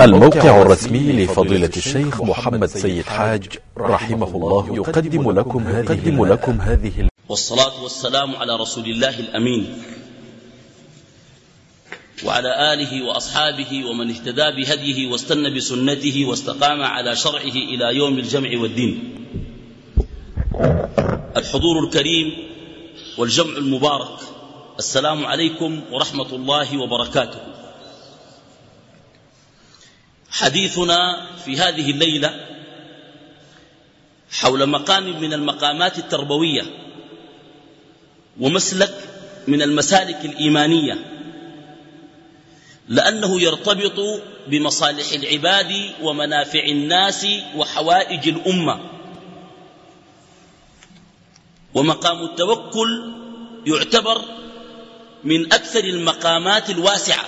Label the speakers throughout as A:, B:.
A: الموقع الرسمي لفضيلة الشيخ محمد سيد حاج رحمه الله يقدم لكم هذه, لكم هذه والصلاة والسلام على رسول الله الأمين وعلى آله وأصحابه ومن اهتدى بهديه واستنى بسنته واستقام على شرعه إلى يوم الجمع والدين الحضور الكريم والجمع المبارك السلام عليكم ورحمة الله وبركاته حديثنا في هذه الليلة حول مقام من المقامات التربوية ومسلك من المسالك الإيمانية لأنه يرتبط بمصالح العباد ومنافع الناس وحوائج الأمة ومقام التوكل يعتبر من أكثر المقامات الواسعة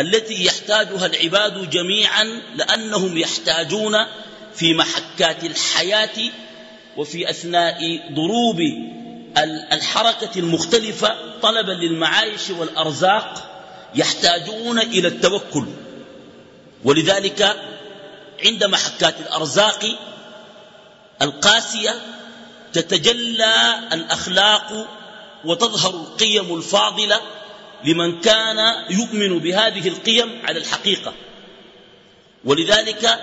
A: التي يحتاجها العباد جميعا لأنهم يحتاجون في محكات الحياة وفي أثناء ضروب الحركة المختلفة طلبا للمعايش والأرزاق يحتاجون إلى التوكل ولذلك عند محكات الأرزاق القاسية تتجلى الأخلاق وتظهر القيم الفاضلة لمن كان يؤمن بهذه القيم على الحقيقة ولذلك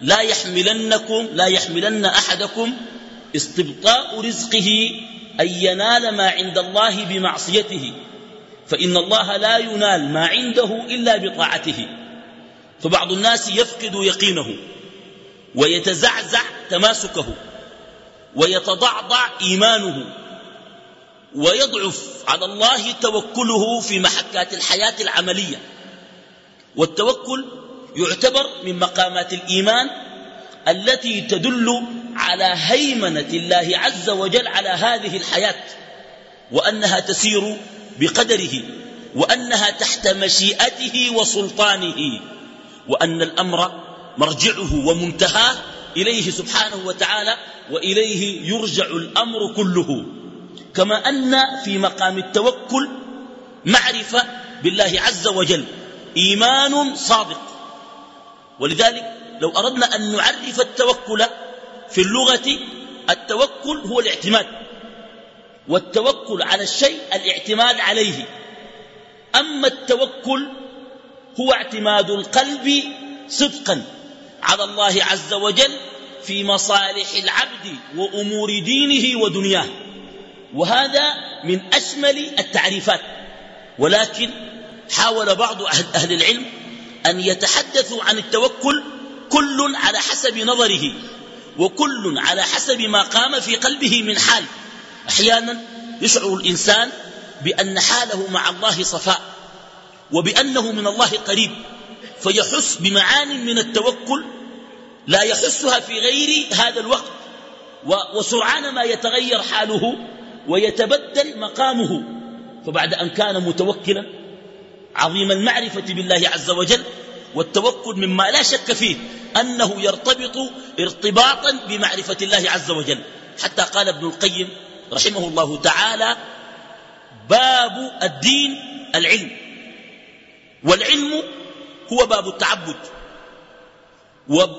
A: لا يحملنكم لا يحملن أحدكم استبطاء رزقه أن ينال ما عند الله بمعصيته فإن الله لا ينال ما عنده إلا بطاعته فبعض الناس يفقد يقينه ويتزعزع تماسكه ويتضعضع إيمانه ويضعف على الله توكله في محكات الحياة العملية والتوكل يعتبر من مقامات الإيمان التي تدل على هيمنة الله عز وجل على هذه الحياة وأنها تسير بقدره وأنها تحت مشيئته وسلطانه وأن الأمر مرجعه ومنتهاه إليه سبحانه وتعالى وإليه يرجع الأمر كله كما أن في مقام التوكل معرفة بالله عز وجل إيمان صادق ولذلك لو أردنا أن نعرف التوكل في اللغة التوكل هو الاعتماد والتوكل على الشيء الاعتماد عليه أما التوكل هو اعتماد القلب صدقا على الله عز وجل في مصالح العبد وأمور دينه ودنياه وهذا من أشمل التعريفات ولكن حاول بعض أهل العلم أن يتحدثوا عن التوكل كل على حسب نظره وكل على حسب ما قام في قلبه من حال أحيانا يشعر الإنسان بأن حاله مع الله صفاء وبأنه من الله قريب فيحس بمعان من التوكل لا يحسها في غير هذا الوقت وسرعان ما يتغير حاله ويتبدل مقامه فبعد أن كان متوكلا عظيم المعرفة بالله عز وجل والتوكل مما لا شك فيه أنه يرتبط ارتباطا بمعرفة الله عز وجل حتى قال ابن القيم رحمه الله تعالى باب الدين العلم والعلم هو باب التعبد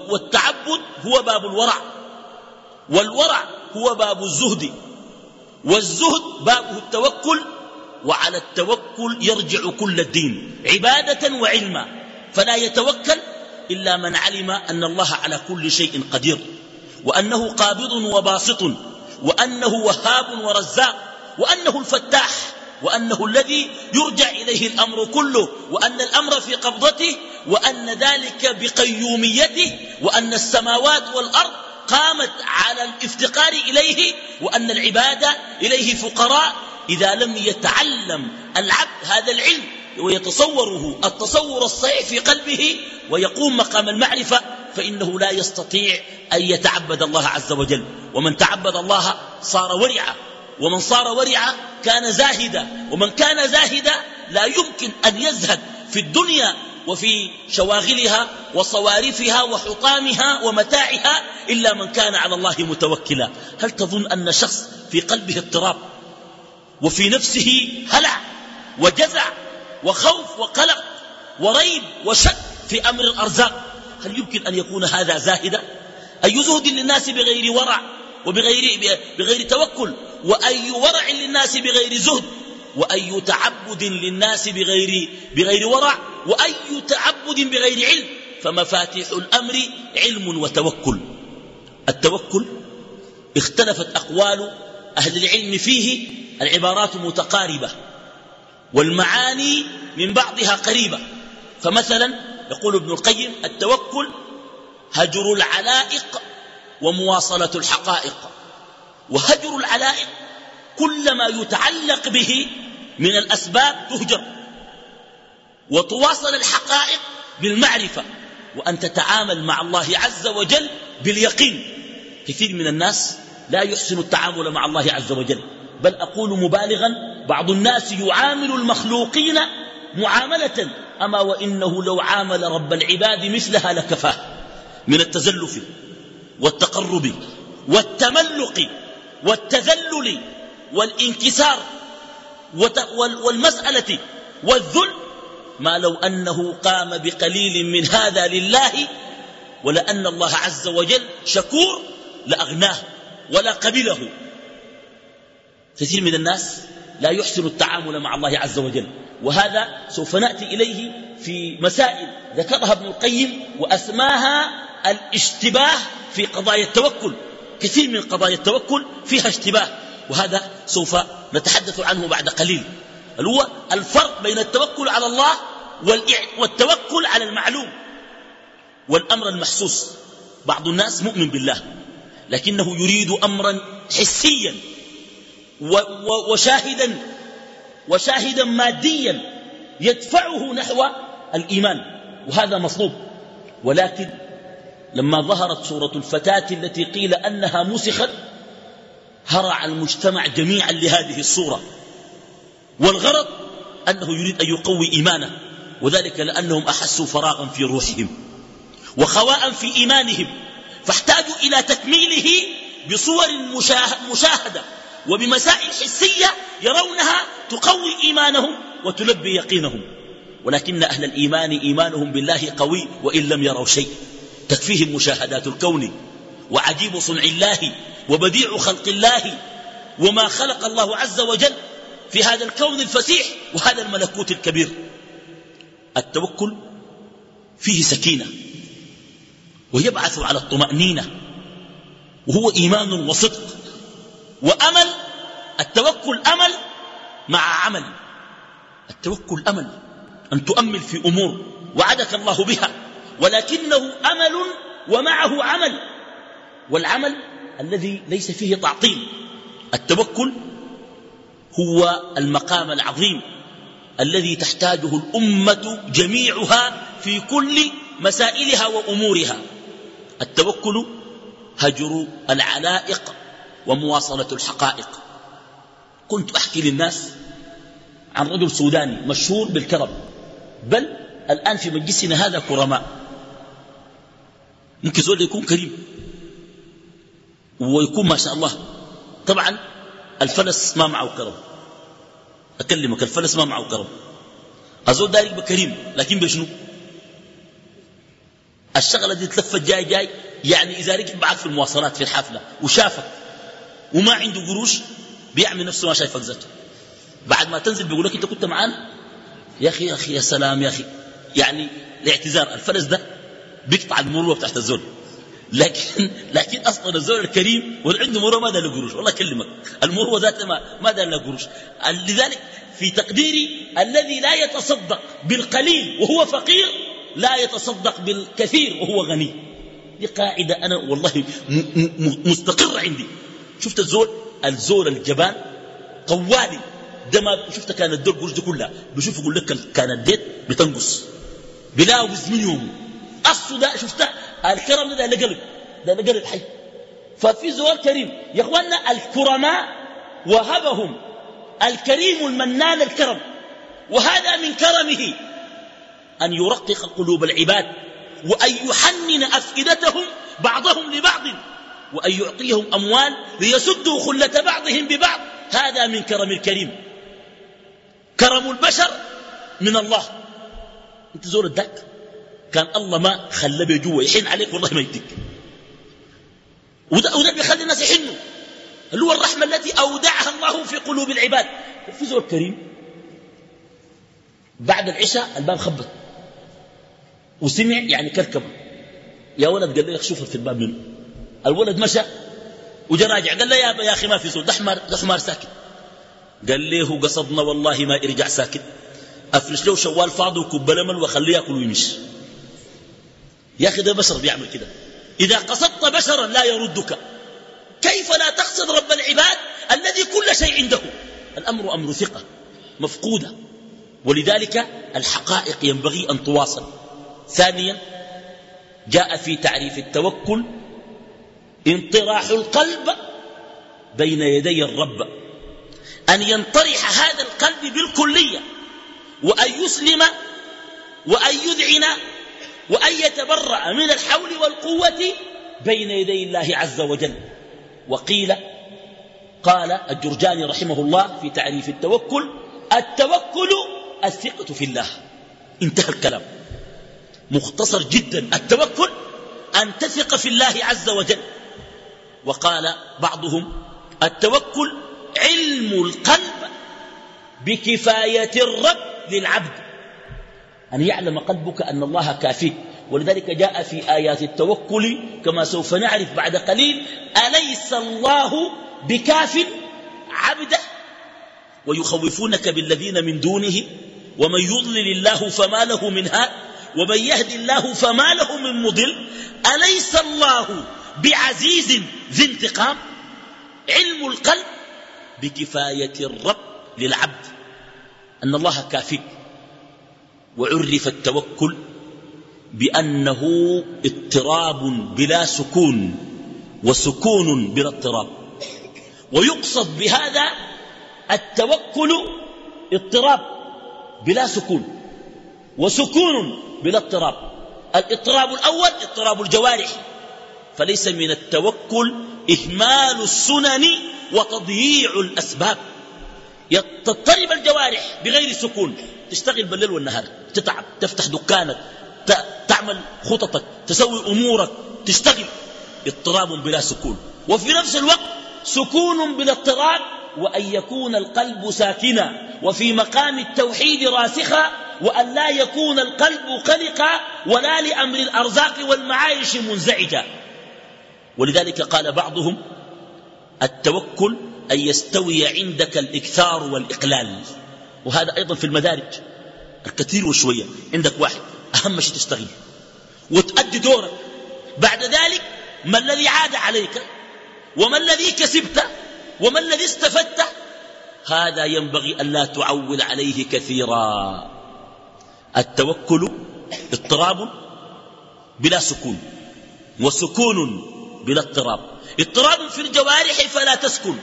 A: والتعبد هو باب الورع والورع هو باب الزهد والزهد بابه التوكل وعلى التوكل يرجع كل الدين عبادة وعلما فلا يتوكل إلا من علم أن الله على كل شيء قدير وأنه قابض وباسط وأنه وهاب ورزاق وأنه الفتاح وأنه الذي يرجع إليه الأمر كله وأن الأمر في قبضته وأن ذلك بقيوميته وأن السماوات والأرض قامت على الافتقار إليه وأن العبادة إليه فقراء إذا لم يتعلم العبد هذا العلم ويتصوره التصور الصحيح في قلبه ويقوم مقام المعرفة فإنه لا يستطيع أن يتعبد الله عز وجل ومن تعبد الله صار ورعا ومن صار ورعا كان زاهدا ومن كان زاهدا لا يمكن أن يزهد في الدنيا وفي شواغلها وصوارفها وحطامها ومتاعها إلا من كان على الله متوكلا هل تظن أن شخص في قلبه اضطراب وفي نفسه هلع وجزع وخوف وقلق وريب وشك في أمر الأرزاق هل يمكن أن يكون هذا زاهدا أي زهد للناس بغير ورع وبغير بغير توكل وأي ورع للناس بغير زهد وأي تعبد للناس بغير, بغير ورع وأي تعبد بغير علم فمفاتيح الأمر علم وتوكل التوكل اختلفت أقوال أهل العلم فيه العبارات متقاربة والمعاني من بعضها قريبة فمثلا يقول ابن القيم التوكل هجر العلائق ومواصلة الحقائق وهجر العلائق كل ما يتعلق به من الأسباب تهجر وتواصل الحقائق بالمعرفة وأن تتعامل مع الله عز وجل باليقين كثير من الناس لا يحسن التعامل مع الله عز وجل بل أقول مبالغا بعض الناس يعامل المخلوقين معاملة أما وإنه لو عامل رب العباد مثلها لكفاه من التزلف والتقرب والتملق والتذلل والانكسار والمسألة والذل ما لو أنه قام بقليل من هذا لله ولأن الله عز وجل شكور لأغناه ولا قبله كثير من الناس لا يحسن التعامل مع الله عز وجل وهذا سوف نأتي إليه في مسائل ذكرها ابن القيم وأسماها الاشتباه في قضايا التوكل كثير من قضايا التوكل فيها اشتباه وهذا سوف نتحدث عنه بعد قليل هو الفرق بين التوكل على الله والتوكل على المعلوم والأمر المحسوس بعض الناس مؤمن بالله لكنه يريد أمرا حسيا وشاهدا وشاهدا ماديا يدفعه نحو الإيمان وهذا مطلوب ولكن لما ظهرت سورة الفتاة التي قيل أنها مسخت هرع المجتمع جميعا لهذه الصورة والغرض أنه يريد أن يقوي إيمانه وذلك لأنهم أحسوا فراغا في روحهم وخواء في إيمانهم فاحتاجوا إلى تكميله بصور مشاهدة وبمسائل حسية يرونها تقوي إيمانهم وتلبي يقينهم ولكن أهل الإيمان إيمانهم بالله قوي وإن لم يروا شيء تكفيهم مشاهدات الكون وعجيب صنع الله وبديع خلق الله وما خلق الله عز وجل في هذا الكون الفسيح وهذا الملكوت الكبير التوكل فيه سكينة ويبعث على الطمأنينة وهو إيمان وصدق وأمل التوكل أمل مع عمل التوكل أمل أن تؤمل في أمور وعدك الله بها ولكنه أمل ومعه عمل والعمل الذي ليس فيه تعطيل التوكل هو المقام العظيم الذي تحتاجه الأمة جميعها في كل مسائلها وأمورها التوكل هجر العلائق ومواصلة الحقائق كنت أحكي للناس عن رجل سوداني مشهور بالكرم بل الآن في مجلسنا هذا كرماء ممكن زول يكون كريم ويكون ما شاء الله طبعا الفلس ما معه كرم أكلمك الفلس ما معه كرم الزول ذلك بكريم لكن بشنو الشغلة دي تلفت جاي جاي يعني إذا ركب معك في المواصلات في الحافلة وشافك وما عنده قروش بيعمل نفسه ما شايفك ذاته بعد ما تنزل بيقول لك أنت كنت معانا يا أخي يا أخي يا سلام يا أخي يعني الاعتذار الفلس ده بيقطع المروة بتاعت الزول لكن لكن اصلا الزول الكريم واللي عنده مروه ما دار له قروش والله اكلمك المروه ذاتها ما, ما دار له قروش لذلك في تقديري الذي لا يتصدق بالقليل وهو فقير لا يتصدق بالكثير وهو غني دي قاعده انا والله مستقره عندي شفت الزول الزول الجبان طوالي ده ما شفت كان الدور قروش دي كلها بشوف يقول لك كان الديت بتنقص بلاوز منهم. يومه اصله ده شفته الكرم ده لقلب ده لقلب حي ففي زوال كريم يا اخواننا الكرماء وهبهم الكريم المنان الكرم وهذا من كرمه أن يرقق قلوب العباد وأن يحنن أفئدتهم بعضهم لبعض وأن يعطيهم أموال ليسدوا خلة بعضهم ببعض هذا من كرم الكريم كرم البشر من الله انت زور الدك كان الله ما خلى جوا يحن عليك والله ما يديك وده, وده بيخلي الناس يحنوا اللي هو الرحمة التي أودعها الله في قلوب العباد في زور كريم بعد العشاء الباب خبط وسمع يعني كركبة يا ولد قال لي شوفها في الباب منه الولد مشى وجا راجع قال له يا, أخي ما في صوت ده حمار, ده حمار ساكت قال له قصدنا والله ما يرجع ساكت أفرش له شوال فاضي وكب لمل وخليه ياكل ويمشي يا أخي ده بشر بيعمل كده إذا قصدت بشرا لا يردك كيف لا تقصد رب العباد الذي كل شيء عنده الأمر أمر ثقة مفقودة ولذلك الحقائق ينبغي أن تواصل ثانيا جاء في تعريف التوكل انطراح القلب بين يدي الرب أن ينطرح هذا القلب بالكلية وأن يسلم وأن يذعن وأن يتبرأ من الحول والقوة بين يدي الله عز وجل وقيل قال الجرجاني رحمه الله في تعريف التوكل التوكل الثقة في الله انتهى الكلام مختصر جدا التوكل أن تثق في الله عز وجل وقال بعضهم التوكل علم القلب بكفاية الرب للعبد أن يعلم قلبك أن الله كافيك ولذلك جاء في آيات التوكل كما سوف نعرف بعد قليل أليس الله بكاف عبده ويخوفونك بالذين من دونه ومن يضلل الله فما له من هاد ومن يهد الله فما له من مضل أليس الله بعزيز ذي انتقام علم القلب بكفاية الرب للعبد أن الله كافيك وعرف التوكل بأنه اضطراب بلا سكون وسكون بلا اضطراب ويقصد بهذا التوكل اضطراب بلا سكون وسكون بلا اضطراب الاضطراب الأول اضطراب الجوارح فليس من التوكل إهمال السنن وتضييع الأسباب يضطرب الجوارح بغير سكون تشتغل بالليل والنهار تتعب تفتح دكانك تعمل خططك تسوي أمورك تشتغل اضطراب بلا سكون وفي نفس الوقت سكون بلا اضطراب وأن يكون القلب ساكنا وفي مقام التوحيد راسخا وأن لا يكون القلب قلقا ولا لأمر الأرزاق والمعايش منزعجا ولذلك قال بعضهم التوكل أن يستوي عندك الإكثار والإقلال وهذا أيضا في المدارج الكثير وشوية عندك واحد أهم شيء تشتغل وتؤدي دورك بعد ذلك ما الذي عاد عليك وما الذي كسبت وما الذي استفدت هذا ينبغي أن لا تعول عليه كثيرا التوكل اضطراب بلا سكون وسكون بلا اضطراب اضطراب في الجوارح فلا تسكن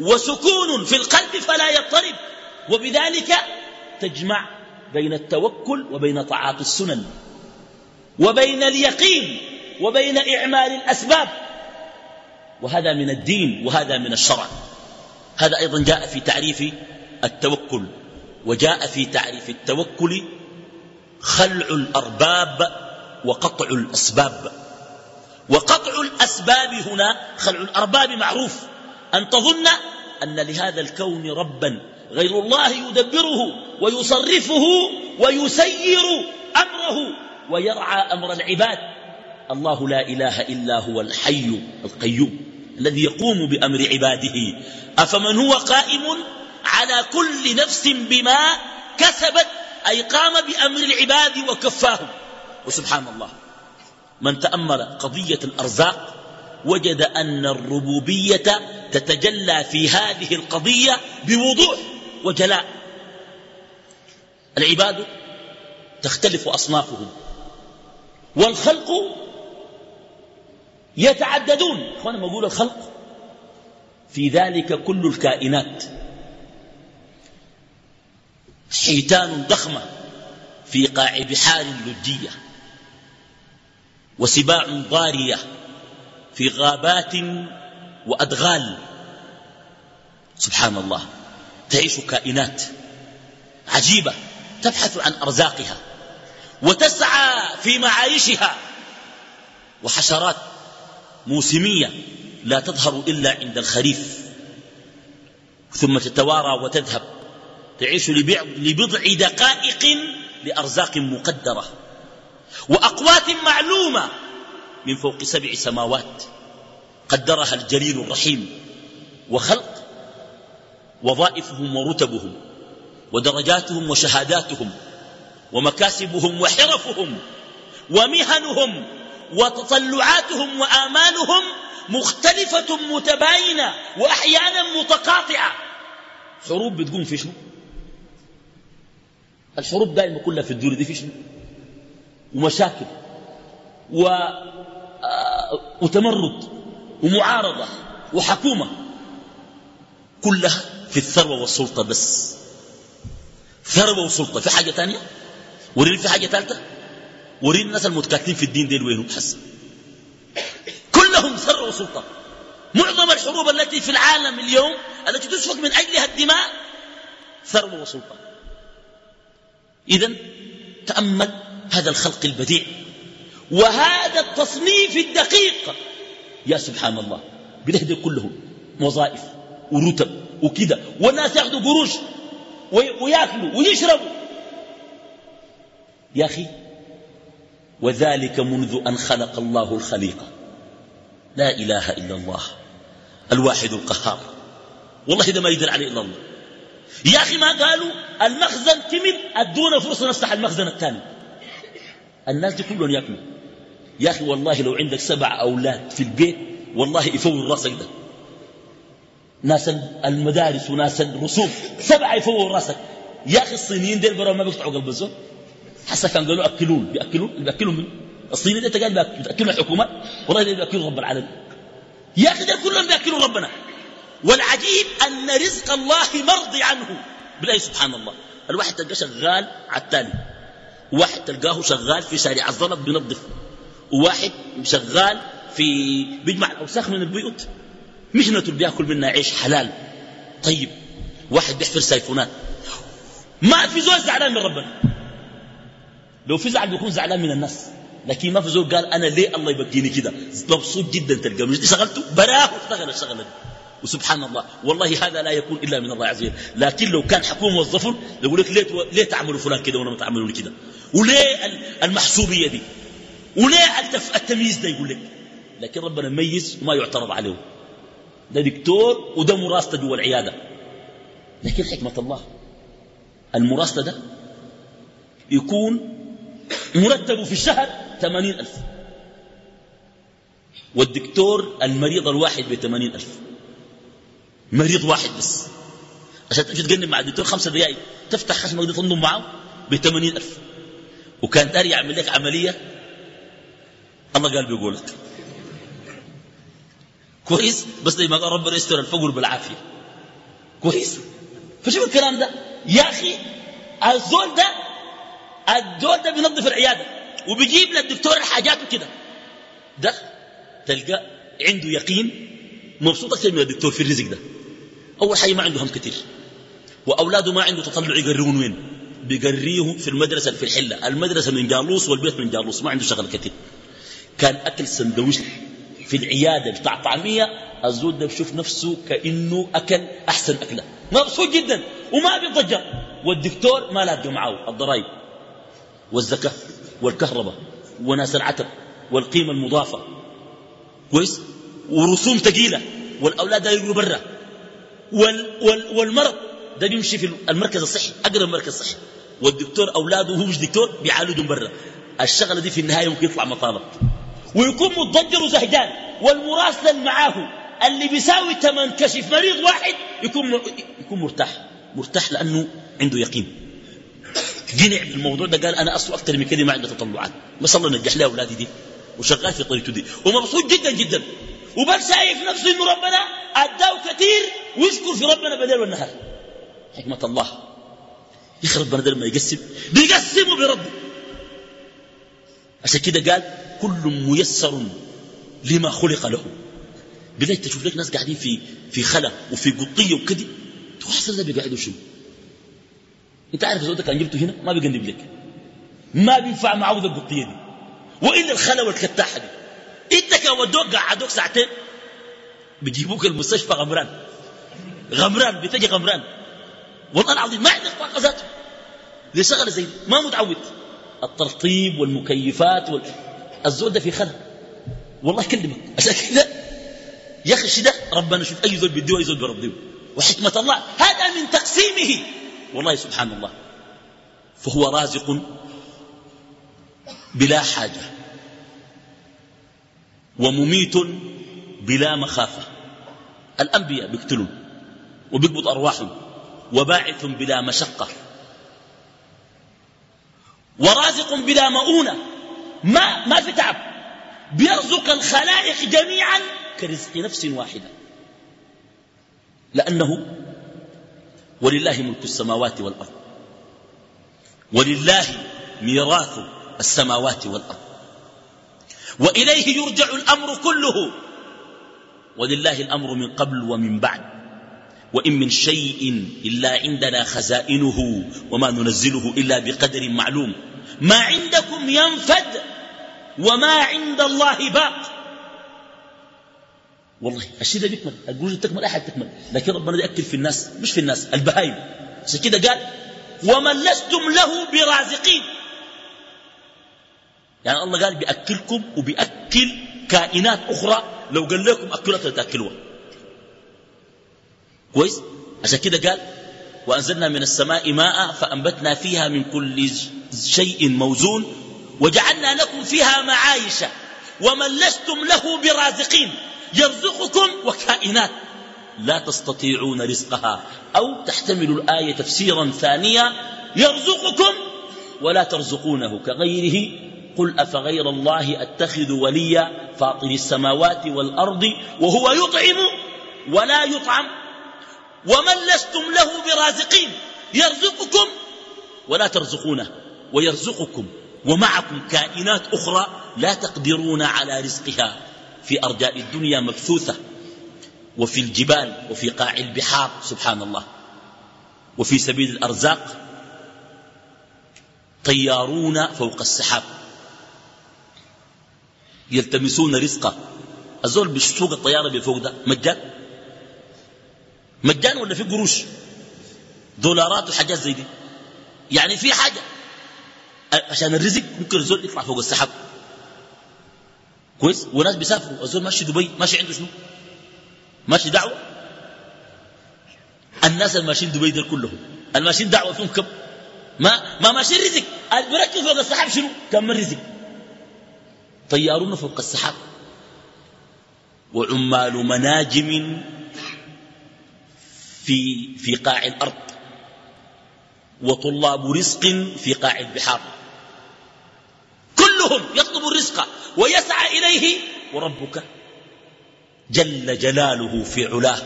A: وسكون في القلب فلا يضطرب وبذلك تجمع بين التوكل وبين طاعات السنن وبين اليقين وبين إعمال الأسباب وهذا من الدين وهذا من الشرع هذا أيضا جاء في تعريف التوكل وجاء في تعريف التوكل خلع الأرباب وقطع الأسباب وقطع الأسباب هنا خلع الأرباب معروف أن تظن أن لهذا الكون ربا غير الله يدبره ويصرفه ويسير أمره ويرعى أمر العباد الله لا إله إلا هو الحي القيوم الذي يقوم بأمر عباده أفمن هو قائم على كل نفس بما كسبت أي قام بأمر العباد وكفاهم وسبحان الله من تأمل قضية الأرزاق وجد أن الربوبية تتجلى في هذه القضية بوضوح وجلاء العباد تختلف أصنافهم والخلق يتعددون أخوانا ما أقول الخلق في ذلك كل الكائنات حيتان ضخمة في قاع بحار لجية وسباع ضارية في غابات وأدغال سبحان الله تعيش كائنات عجيبة تبحث عن أرزاقها وتسعى في معايشها وحشرات موسمية لا تظهر إلا عند الخريف ثم تتوارى وتذهب تعيش لبضع دقائق لأرزاق مقدرة وأقوات معلومة من فوق سبع سماوات قدرها الجليل الرحيم وخلق وظائفهم ورتبهم ودرجاتهم وشهاداتهم ومكاسبهم وحرفهم ومهنهم وتطلعاتهم وآمالهم مختلفة متباينة وأحيانا متقاطعة حروب بتقوم في شنو الحروب دائما كلها في الدنيا دي في شنو ومشاكل و... آه، وتمرد ومعارضة وحكومة كلها في الثروة والسلطة بس ثروة وسلطة في حاجة تانية وريني في حاجة ثالثة وريني الناس المتكاتلين في الدين ديل وينهم تحس كلهم ثروة وسلطة معظم الحروب التي في العالم اليوم التي تسفك من أجلها الدماء ثروة وسلطة إذا تأمل هذا الخلق البديع وهذا التصنيف الدقيق يا سبحان الله بنهدي كلهم وظائف ورتب وكذا والناس ياخذوا قروش وياكلوا ويشربوا يا اخي وذلك منذ ان خلق الله الخليقه لا اله الا الله الواحد القهار والله ده ما يدل عليه الا الله يا اخي ما قالوا المخزن كمل ادونا فرصه نفتح المخزن الثاني الناس دي كلهم ياكلوا يا اخي والله لو عندك سبع اولاد في البيت والله يفور راسك ده ناس المدارس وناس الرسوم سبعة يفور راسك يا أخي الصينيين ديل برا ما بيقطعوا قلب الزول حسا كان قالوا أكلون بيأكلون بيأكلون من الصينيين ديل قال بيأكلون الحكومات والله ديل بيأكلوا رب العالمين يا أخي ديل كلهم بيأكلوا ربنا والعجيب أن رزق الله مرضي عنه بالله سبحان الله الواحد تلقاه شغال على التالي واحد تلقاه شغال في شارع الظلم بينظف وواحد شغال في بيجمع الأوساخ من البيوت اللي بياكل منها عيش حلال طيب واحد بيحفر سيفونات ما في زول زعلان من ربنا لو في زعل بيكون زعلان من الناس لكن ما في زول قال انا ليه الله يبقيني كده مبسوط جدا تلقى شغلته براه اشتغل الشغله دي وسبحان الله والله هذا لا يكون الا من الله عز وجل لكن لو كان حكوم موظف يقول لك ليه ليه تعملوا فلان كده وانا ما تعملوني كده وليه المحسوبيه دي وليه التمييز ده يقول لك لكن ربنا ميز وما يعترض عليه ده دكتور وده مراسلة جوا العيادة لكن حكمة الله المراسلة ده يكون مرتبه في الشهر ثمانين ألف والدكتور المريض الواحد بثمانين ألف مريض واحد بس عشان تمشي تقنب مع الدكتور خمسة دقائق تفتح خشمة دي تنضم معه بثمانين ألف وكان داري يعمل لك عملية الله قال بيقول لك كويس بس لما قال ربنا يستر الفقر بالعافية كويس فشوف الكلام ده يا أخي الزول ده الزول ده بينظف العيادة وبيجيب للدكتور الحاجات وكده ده تلقى عنده يقين مبسوط أكثر من الدكتور في الرزق ده أول حاجة ما عنده هم كتير وأولاده ما عنده تطلع يقرون وين بيقريه في المدرسة في الحلة المدرسة من جالوس والبيت من جالوس ما عنده شغل كتير كان أكل سندويش في العيادة بتاع طعمية الزود ده بشوف نفسه كأنه أكل أحسن أكلة مبسوط جدا وما بيتضجر والدكتور ما لاقي معاه الضرائب والزكاة والكهرباء وناس العتب والقيمة المضافة كويس ورسوم ثقيله والأولاد ده يجروا برا وال وال والمرض ده بيمشي في المركز الصحي أقرب مركز صحي والدكتور أولاده وهو مش دكتور بيعالجهم برا الشغلة دي في النهاية ممكن يطلع مطالب ويكون متضجر وزهجان والمراسل معاه اللي بيساوي تمن كشف مريض واحد يكون يكون مرتاح مرتاح لانه عنده يقين قنع بالموضوع ده قال انا اصله اكثر من كده ما عندي تطلعات بس الله نجح لي اولادي دي وشغال في طريقته دي ومبسوط جدا جدا وبل شايف نفسه انه ربنا اداه كثير ويشكر في ربنا بالليل والنهار حكمه الله يخرب ربنا ده لما يقسم بيقسمه بربه عشان كده قال كل ميسر لما خلق له بداية تشوف لك ناس قاعدين في في خلا وفي قطية وكذي تحصل ده بيقعدوا شو انت عارف اذا كان جبته هنا ما بيقنب لك ما بينفع معه القطية دي وإلا الخلا والكتاحة دي انت كان ودوك قعدوك ساعتين بيجيبوك المستشفى غمران غمران بتجي غمران والله العظيم ما عندك طاقة ذاته دي شغلة زي دي ما متعود الترطيب والمكيفات وال... الزول ده في خلل والله كلمك عشان كده يا اخي ده ربنا شوف اي زول بيديه اي زول بيرضيه وحكمه الله هذا من تقسيمه والله سبحان الله فهو رازق بلا حاجه ومميت بلا مخافه الانبياء بيقتلون وبيقبض ارواحهم وباعث بلا مشقه ورازق بلا مؤونه ما, ما في تعب بيرزق الخلائق جميعا كرزق نفس واحدة لأنه ولله ملك السماوات والأرض ولله ميراث السماوات والأرض وإليه يرجع الأمر كله ولله الأمر من قبل ومن بعد وإن من شيء إلا عندنا خزائنه وما ننزله إلا بقدر معلوم ما عندكم ينفد وما عند الله باق والله الشيء ده بيكمل القروش تكمل احد تكمل لكن ربنا ياكل في الناس مش في الناس البهايم عشان كده قال ومن لستم له برازقين يعني الله قال بياكلكم وبياكل كائنات اخرى لو قال لكم اكلوا تاكلوها كويس عشان كده قال وأنزلنا من السماء ماء فأنبتنا فيها من كل شيء موزون وجعلنا لكم فيها معايش ومن لستم له برازقين يرزقكم وكائنات لا تستطيعون رزقها أو تحتمل الآية تفسيرا ثانيا يرزقكم ولا ترزقونه كغيره قل أفغير الله أتخذ وليا فاطر السماوات والأرض وهو يطعم ولا يطعم ومن لستم له برازقين يرزقكم ولا ترزقونه ويرزقكم ومعكم كائنات أخرى لا تقدرون على رزقها في أرجاء الدنيا مبثوثة وفي الجبال وفي قاع البحار سبحان الله وفي سبيل الأرزاق طيارون فوق السحاب يلتمسون رزقا الزول بيسوق الطيارة بفوق ده مجان مجان ولا في قروش دولارات وحاجات زي دي يعني في حاجة عشان الرزق ممكن الزول يطلع فوق السحاب كويس وناس بيسافروا الزول ماشي دبي ماشي عنده شنو ماشي دعوة الناس ماشيين دبي دول كلهم الماشيين دعوة فيهم كم ما ما ماشيين رزق بركز فوق السحاب شنو كم من رزق طيارون فوق السحاب وعمال مناجم في في قاع الأرض وطلاب رزق في قاع البحار كلهم يطلب الرزق ويسعى إليه وربك جل جلاله في علاه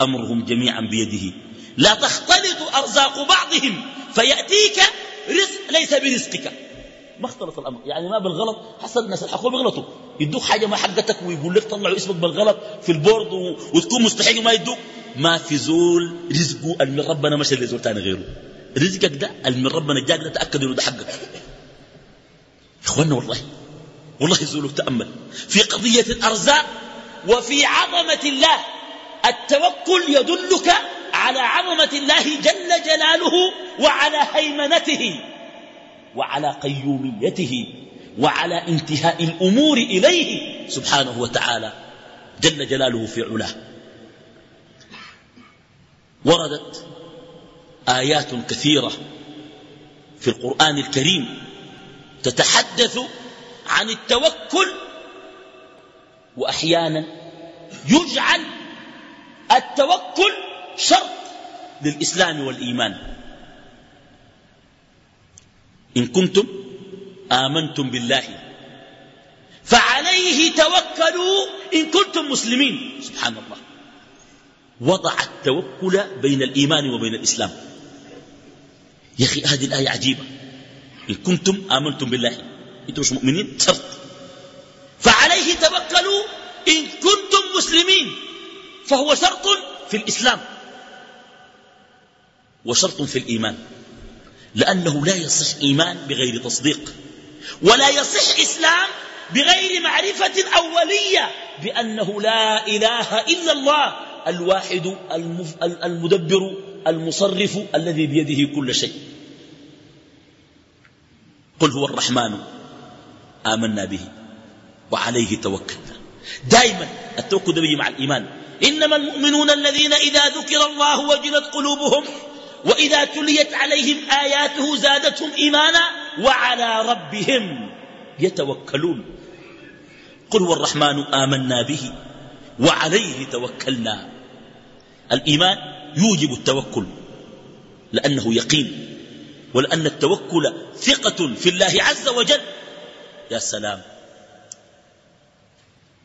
A: أمرهم جميعا بيده لا تختلط أرزاق بعضهم فيأتيك رزق ليس برزقك ما اختلط الأمر يعني ما بالغلط حصل الناس الحقول بيغلطوا يدوك حاجة ما حقتك ويقول لك طلعوا اسمك بالغلط في البورد و... وتكون مستحيل ما يدوك ما في زول رزقه من ربنا اللي لزول تاني غيره رزقك ده من ربنا جاك ده تأكد انه ده حقك اخوانا والله والله زولوا تأمل في قضية الأرزاق وفي عظمة الله التوكل يدلك على عظمة الله جل جلاله وعلى هيمنته وعلى قيوميته وعلى انتهاء الأمور إليه سبحانه وتعالى جل جلاله في علاه وردت آيات كثيرة في القرآن الكريم تتحدث عن التوكل وأحيانا يجعل التوكل شرط للإسلام والإيمان إن كنتم آمنتم بالله فعليه توكلوا إن كنتم مسلمين سبحان الله وضع التوكل بين الإيمان وبين الإسلام يا أخي هذه الآية عجيبة إن كنتم آمنتم بالله أنتم مش مؤمنين شرط فعليه توكلوا إن كنتم مسلمين فهو شرط في الإسلام وشرط في الإيمان لأنه لا يصح إيمان بغير تصديق ولا يصح إسلام بغير معرفة أولية بأنه لا إله إلا الله الواحد المدبر المصرف الذي بيده كل شيء قل هو الرحمن آمنا به وعليه توكلنا دائما التوكل به مع الإيمان إنما المؤمنون الذين إذا ذكر الله وجلت قلوبهم وإذا تليت عليهم آياته زادتهم إيمانا وعلى ربهم يتوكلون قل هو الرحمن آمنا به وعليه توكلنا الإيمان يوجب التوكل لأنه يقين ولأن التوكل ثقة في الله عز وجل يا سلام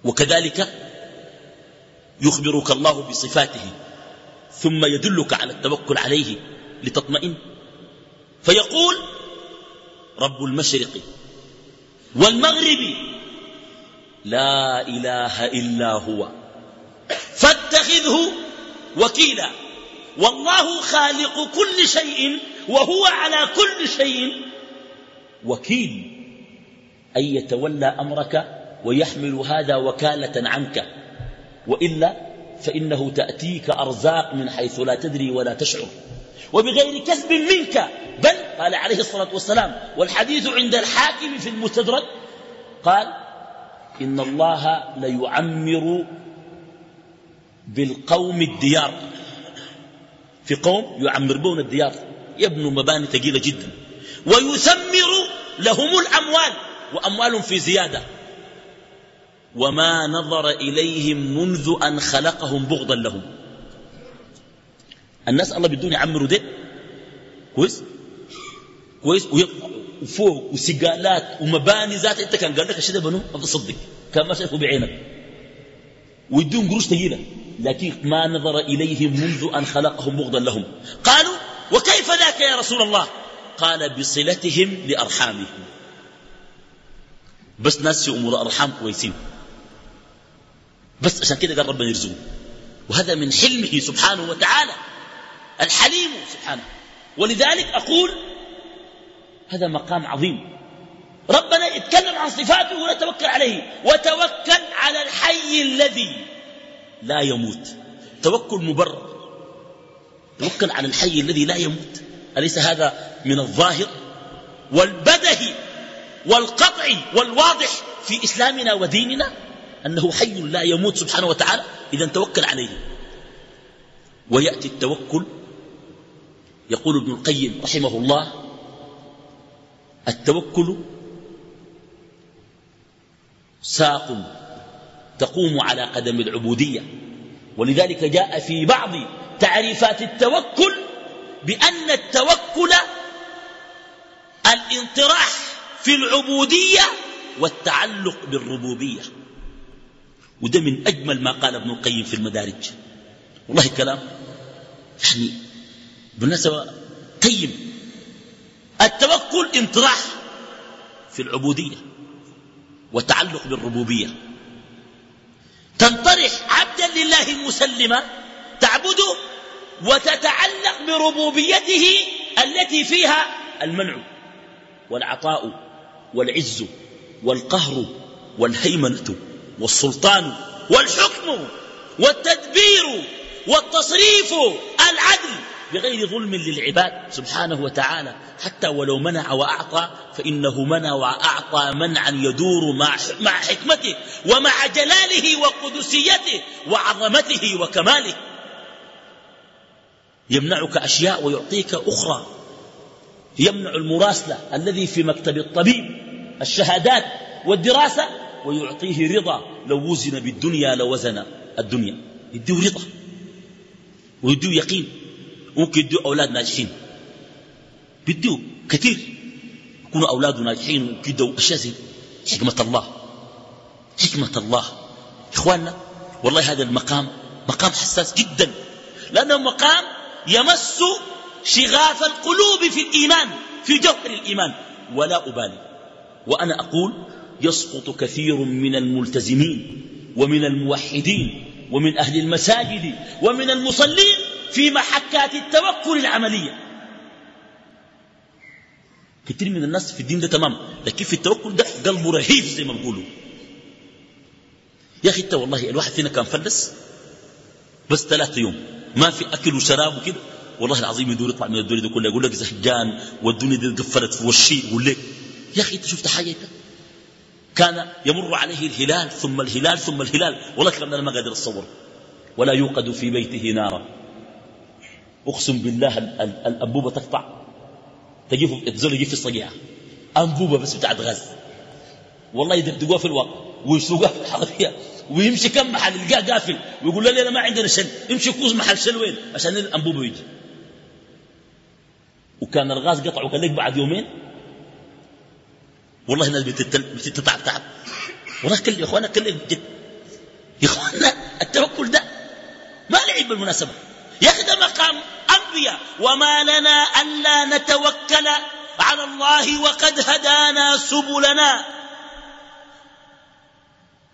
A: وكذلك يخبرك الله بصفاته ثم يدلك على التوكل عليه لتطمئن فيقول رب المشرق والمغرب لا إله إلا هو فاتخذه وكيلا والله خالق كل شيء وهو على كل شيء وكيل أن يتولى أمرك ويحمل هذا وكالة عنك وإلا فإنه تأتيك أرزاق من حيث لا تدري ولا تشعر وبغير كسب منك بل قال عليه الصلاة والسلام والحديث عند الحاكم في المستدرك قال إن الله ليعمر بالقوم الديار في قوم يعمر بون الديار يبنوا مباني ثقيلة جدا ويثمر لهم الأموال وأموال في زيادة وما نظر إليهم منذ أن خلقهم بغضا لهم الناس الله بدون يعمروا دين كويس كويس وفوق وسقالات ومباني ذات انت كان قال لك الشيء ده بنوه ما تصدق كان ما شايفه بعينك ويدون قروش ثقيله لكن ما نظر إليهم منذ أن خلقهم بغضا لهم قالوا وكيف ذاك يا رسول الله قال بصلتهم لأرحامهم بس ناس في أمور أرحام كويسين بس عشان كده قال ربنا يرزقهم وهذا من حلمه سبحانه وتعالى الحليم سبحانه ولذلك أقول هذا مقام عظيم ربنا اتكلم عن صفاته ولا توكل عليه وتوكل على الحي الذي لا يموت توكل مبرر توكل على الحي الذي لا يموت أليس هذا من الظاهر والبده والقطع والواضح في إسلامنا وديننا أنه حي لا يموت سبحانه وتعالى إذا توكل عليه ويأتي التوكل يقول ابن القيم رحمه الله التوكل ساق تقوم على قدم العبودية ولذلك جاء في بعض تعريفات التوكل بأن التوكل الانطراح في العبودية والتعلق بالربوبية وده من أجمل ما قال ابن القيم في المدارج والله كلام يعني بالنسبة قيم التوكل انطراح في العبودية وتعلق بالربوبية تنطرح عبدا لله مسلما تعبده وتتعلق بربوبيته التي فيها المنع والعطاء والعز والقهر والهيمنة والسلطان والحكم والتدبير والتصريف العدل بغير ظلم للعباد سبحانه وتعالى حتى ولو منع وأعطى فإنه منع وأعطى منعا يدور مع حكمته ومع جلاله وقدسيته وعظمته وكماله يمنعك أشياء ويعطيك أخرى يمنع المراسلة الذي في مكتب الطبيب الشهادات والدراسة ويعطيه رضا لو وزن بالدنيا لوزن الدنيا يديه رضا ويديه يقين ممكن يدوا أولاد ناجحين بيدوا كثير يكونوا اولاد ناجحين وكده يدوا أشياء زي حكمة الله حكمة الله إخواننا والله هذا المقام مقام حساس جدا لأنه مقام يمس شغاف القلوب في الإيمان في جوهر الإيمان ولا أبالي وأنا أقول يسقط كثير من الملتزمين ومن الموحدين ومن أهل المساجد ومن المصلين في محكات التوكل العملية كثير من الناس في الدين ده تمام لكن في التوكل ده قلبه رهيف زي ما بقوله يا أخي انت والله الواحد فينا كان فلس بس ثلاثة يوم ما في أكل وشراب وكده والله العظيم يدور يطلع من الدنيا دي كلها يقول لك زهجان والدنيا دي قفلت في وشي يقول لك يا أخي أنت شفت حاجة كان يمر عليه الهلال ثم الهلال ثم الهلال والله الكلام ده أنا ما قادر أتصوره ولا يوقد في بيته نارا أقسم بالله الأنبوبة تقطع تجيب تزول يجيب في الصقيعة أنبوبة بس بتاعت غاز والله يدقدقوها في الواقع ويسوقها في الحضرية ويمشي كم محل يلقاه قافل ويقول لا ما عندنا شن يمشي كوز محل شن وين عشان الأنبوبة يجي وكان الغاز قطع وقال لك بعد يومين والله الناس بتتعب تعب والله كل يا اخوانا كل جد يا اخوانا التوكل ده ما لعب بالمناسبه يخدم مقام أنبياء وما لنا ألا نتوكل على الله وقد هدانا سبلنا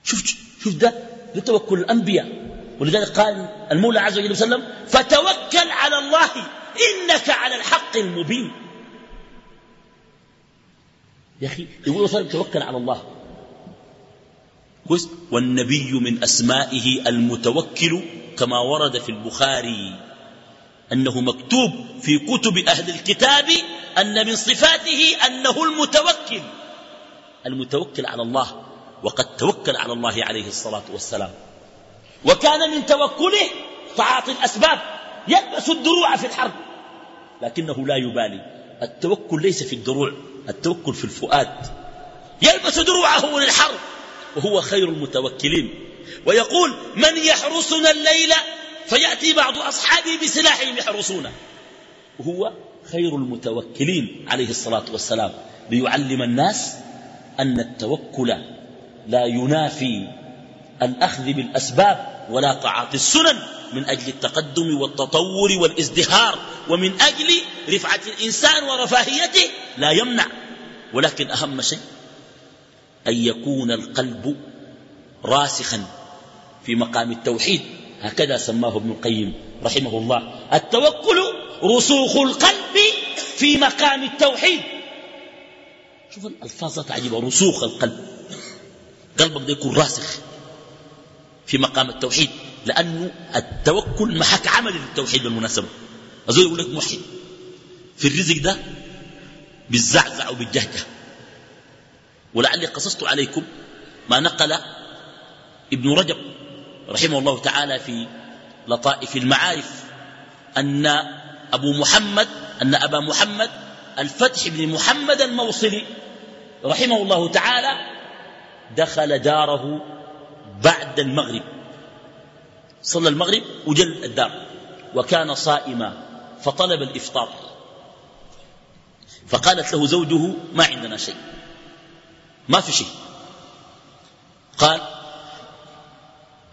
A: شوف شوف ده ده توكل الأنبياء ولذلك قال المولى عز وجل وسلم فتوكل على الله إنك على الحق المبين يا أخي يقول صلى توكل على الله والنبي من أسمائه المتوكل كما ورد في البخاري أنه مكتوب في كتب أهل الكتاب أن من صفاته أنه المتوكل المتوكل على الله وقد توكل على الله عليه الصلاة والسلام وكان من توكله تعاطي الأسباب يلبس الدروع في الحرب لكنه لا يبالي التوكل ليس في الدروع التوكل في الفؤاد يلبس دروعه للحرب وهو خير المتوكلين ويقول من يحرسنا الليلة فيأتي بعض أصحابه بسلاحهم يحرسونه وهو خير المتوكلين عليه الصلاة والسلام ليعلم الناس أن التوكل لا ينافي الأخذ بالأسباب ولا تعاطي السنن من أجل التقدم والتطور والازدهار ومن أجل رفعة الإنسان ورفاهيته لا يمنع ولكن أهم شيء أن يكون القلب راسخا في مقام التوحيد هكذا سماه ابن القيم رحمه الله التوكل رسوخ القلب في مقام التوحيد شوف الألفاظ عجيبة رسوخ القلب قلبك ده يكون راسخ في مقام التوحيد لأنه التوكل محك عمل للتوحيد بالمناسبة أزول يقول لك موحد في الرزق ده بالزعزع وبالجهجة ولعلي قصصت عليكم ما نقل ابن رجب رحمه الله تعالى في لطائف المعارف أن أبو محمد أن أبا محمد الفتح بن محمد الموصلي رحمه الله تعالى دخل داره بعد المغرب صلى المغرب وجل الدار وكان صائما فطلب الإفطار فقالت له زوجه ما عندنا شيء ما في شيء قال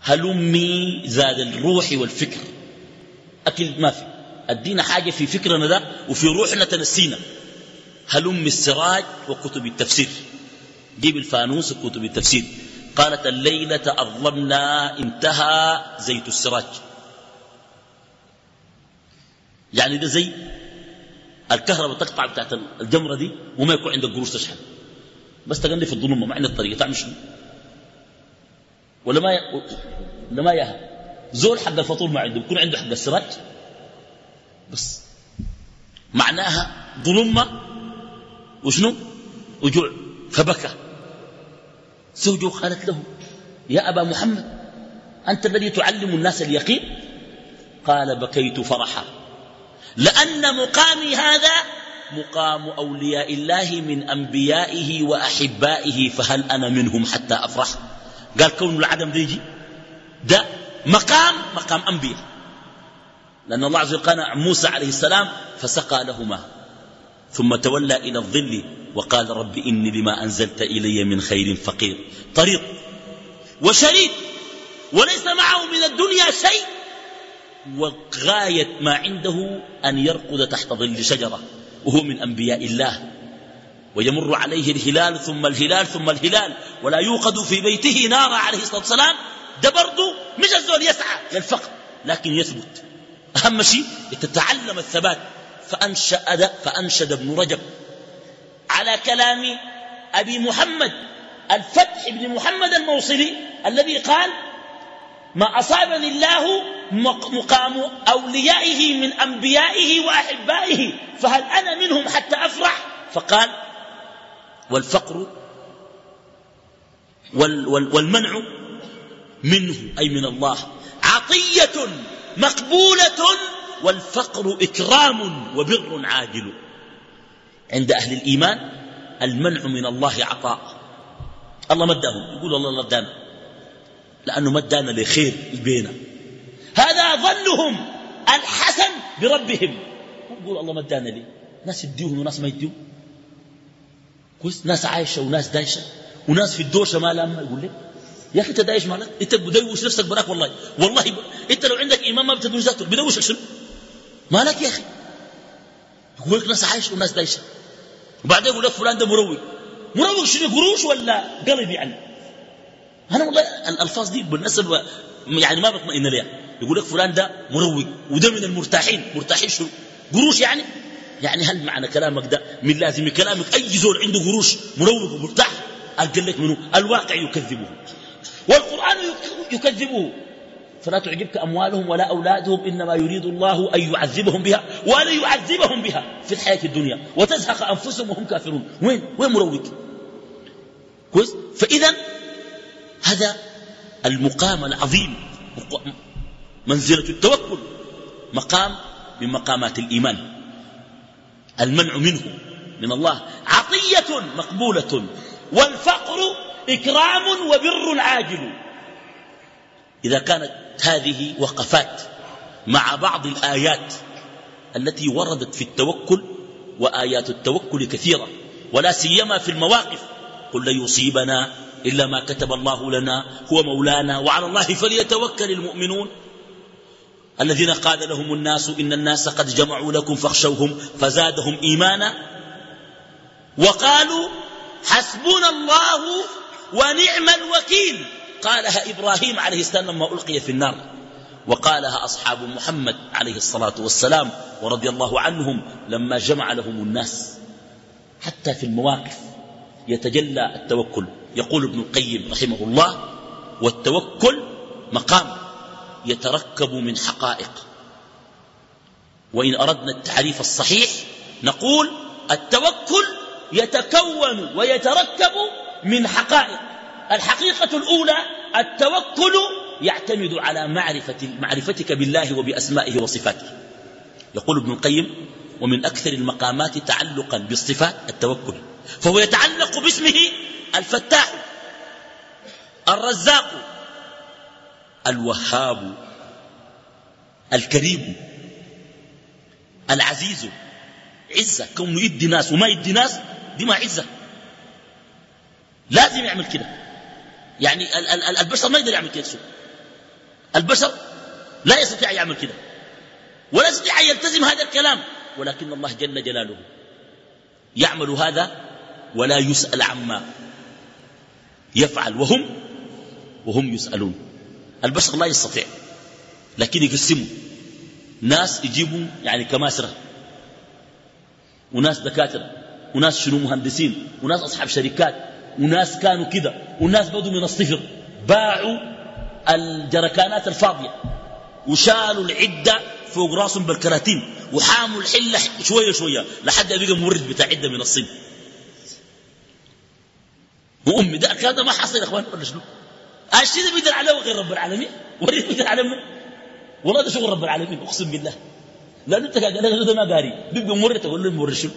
A: هلمي زاد الروح والفكر أكل ما في الدين حاجة في فكرنا ده وفي روحنا تنسينا هلمي السراج وكتب التفسير جيب الفانوس وكتب التفسير قالت الليلة أظلمنا انتهى زيت السراج يعني ده زي الكهرباء تقطع بتاعت الجمرة دي وما يكون عندك قروش تشحن بس تغني في الظلمة ما عندك طريقة تعمل شنو ولا ما ي... ولا ما يهب زول حق الفطور ما عنده بكون عنده حق السراج بس معناها ظلمة وشنو وجوع فبكى زوجه قالت له يا أبا محمد أنت الذي تعلم الناس اليقين قال بكيت فرحا لأن مقامي هذا مقام أولياء الله من أنبيائه وأحبائه فهل أنا منهم حتى أفرح قال كون العدم ده يجي ده مقام مقام أنبياء لأن الله عز وجل قال موسى عليه السلام فسقى لهما ثم تولى إلى الظل وقال رب إني لما أنزلت إلي من خير فقير طريق وشريك وليس معه من الدنيا شيء وغاية ما عنده أن يرقد تحت ظل شجرة وهو من أنبياء الله ويمر عليه الهلال ثم الهلال ثم الهلال ولا يوقد في بيته نار عليه الصلاة والسلام ده برضه مش الزول يسعى للفقر لكن يثبت أهم شيء تتعلم الثبات فأنشأ فأنشد ابن رجب على كلام أبي محمد الفتح بن محمد الموصلي الذي قال ما أصابني الله مقام أوليائه من أنبيائه وأحبائه فهل أنا منهم حتى أفرح فقال والفقر والمنع منه أي من الله عطية مقبولة والفقر إكرام وبر عاجل عند أهل الإيمان المنع من الله عطاء الله مداه يقول الله الله دانا لأنه مدانا لخير البينة هذا ظنهم الحسن بربهم يقول الله مدانا لي ناس يديهم وناس ما يديهم كويس ناس عايشه وناس دايشه وناس في الدوشه ما يقول لك يا اخي انت دايش مالك انت بدوش نفسك براك والله والله ب... انت لو عندك ايمان ما بتدوش ذاته بدوشك شنو مالك يا اخي يقول لك ناس عايشه وناس دايشه وبعدين يقول لك فلان ده مروق مروق شنو قروش ولا قلب يعني انا والله الالفاظ دي بالنسبه يعني ما بطمئن لها يقول لك فلان ده مروق وده من المرتاحين مرتاحين شنو قروش يعني يعني هل معنى كلامك ده من لازم كلامك أي زول عنده قروش مروق ومرتاح قال لك منه الواقع يكذبه والقرآن يكذبه فلا تعجبك أموالهم ولا أولادهم إنما يريد الله أن يعذبهم بها ولا يعذبهم بها في الحياة الدنيا وتزهق أنفسهم وهم كافرون وين وين مروق كويس فإذا هذا المقام العظيم منزلة التوكل مقام من مقامات الإيمان المنع منه من الله عطية مقبولة والفقر إكرام وبر عاجل إذا كانت هذه وقفات مع بعض الآيات التي وردت في التوكل وآيات التوكل كثيرة ولا سيما في المواقف قل لن يصيبنا إلا ما كتب الله لنا هو مولانا وعلى الله فليتوكل المؤمنون الذين قال لهم الناس إن الناس قد جمعوا لكم فاخشوهم فزادهم إيمانا وقالوا حسبنا الله ونعم الوكيل قالها إبراهيم عليه السلام لما ألقي في النار وقالها أصحاب محمد عليه الصلاة والسلام ورضي الله عنهم لما جمع لهم الناس حتى في المواقف يتجلى التوكل يقول ابن القيم رحمه الله والتوكل مقام يتركب من حقائق وإن أردنا التعريف الصحيح نقول التوكل يتكون ويتركب من حقائق الحقيقة الأولى التوكل يعتمد على معرفة معرفتك بالله وبأسمائه وصفاته يقول ابن القيم ومن أكثر المقامات تعلقا بالصفات التوكل فهو يتعلق باسمه الفتاح الرزاق الوهاب الكريم العزيز عزة كونه يدي ناس وما يدي ناس دي ما عزة لازم يعمل كده يعني البشر ما يقدر يعمل كده سوء البشر لا يستطيع يعمل كده ولا يستطيع أن يلتزم هذا الكلام ولكن الله جل جلاله يعمل هذا ولا يسأل عما يفعل وهم وهم يسألون البشر لا يستطيع لكن يقسموا ناس يجيبوا يعني كماسرة وناس دكاترة وناس شنو مهندسين وناس أصحاب شركات وناس كانوا كده وناس بدوا من الصفر باعوا الجركانات الفاضية وشالوا العدة فوق راسهم بالكراتين وحاموا الحلة شوية شوية لحد بقى مورد بتاع عدة من الصين وأمي ده هذا ما حصل يا إخوان ولا شنو الشيء ده بيدل على غير رب العالمين وريني بيدل على من والله ده شغل رب العالمين اقسم بالله لا انت قاعد انا ما قاري بيبقى مر تقول له مر شو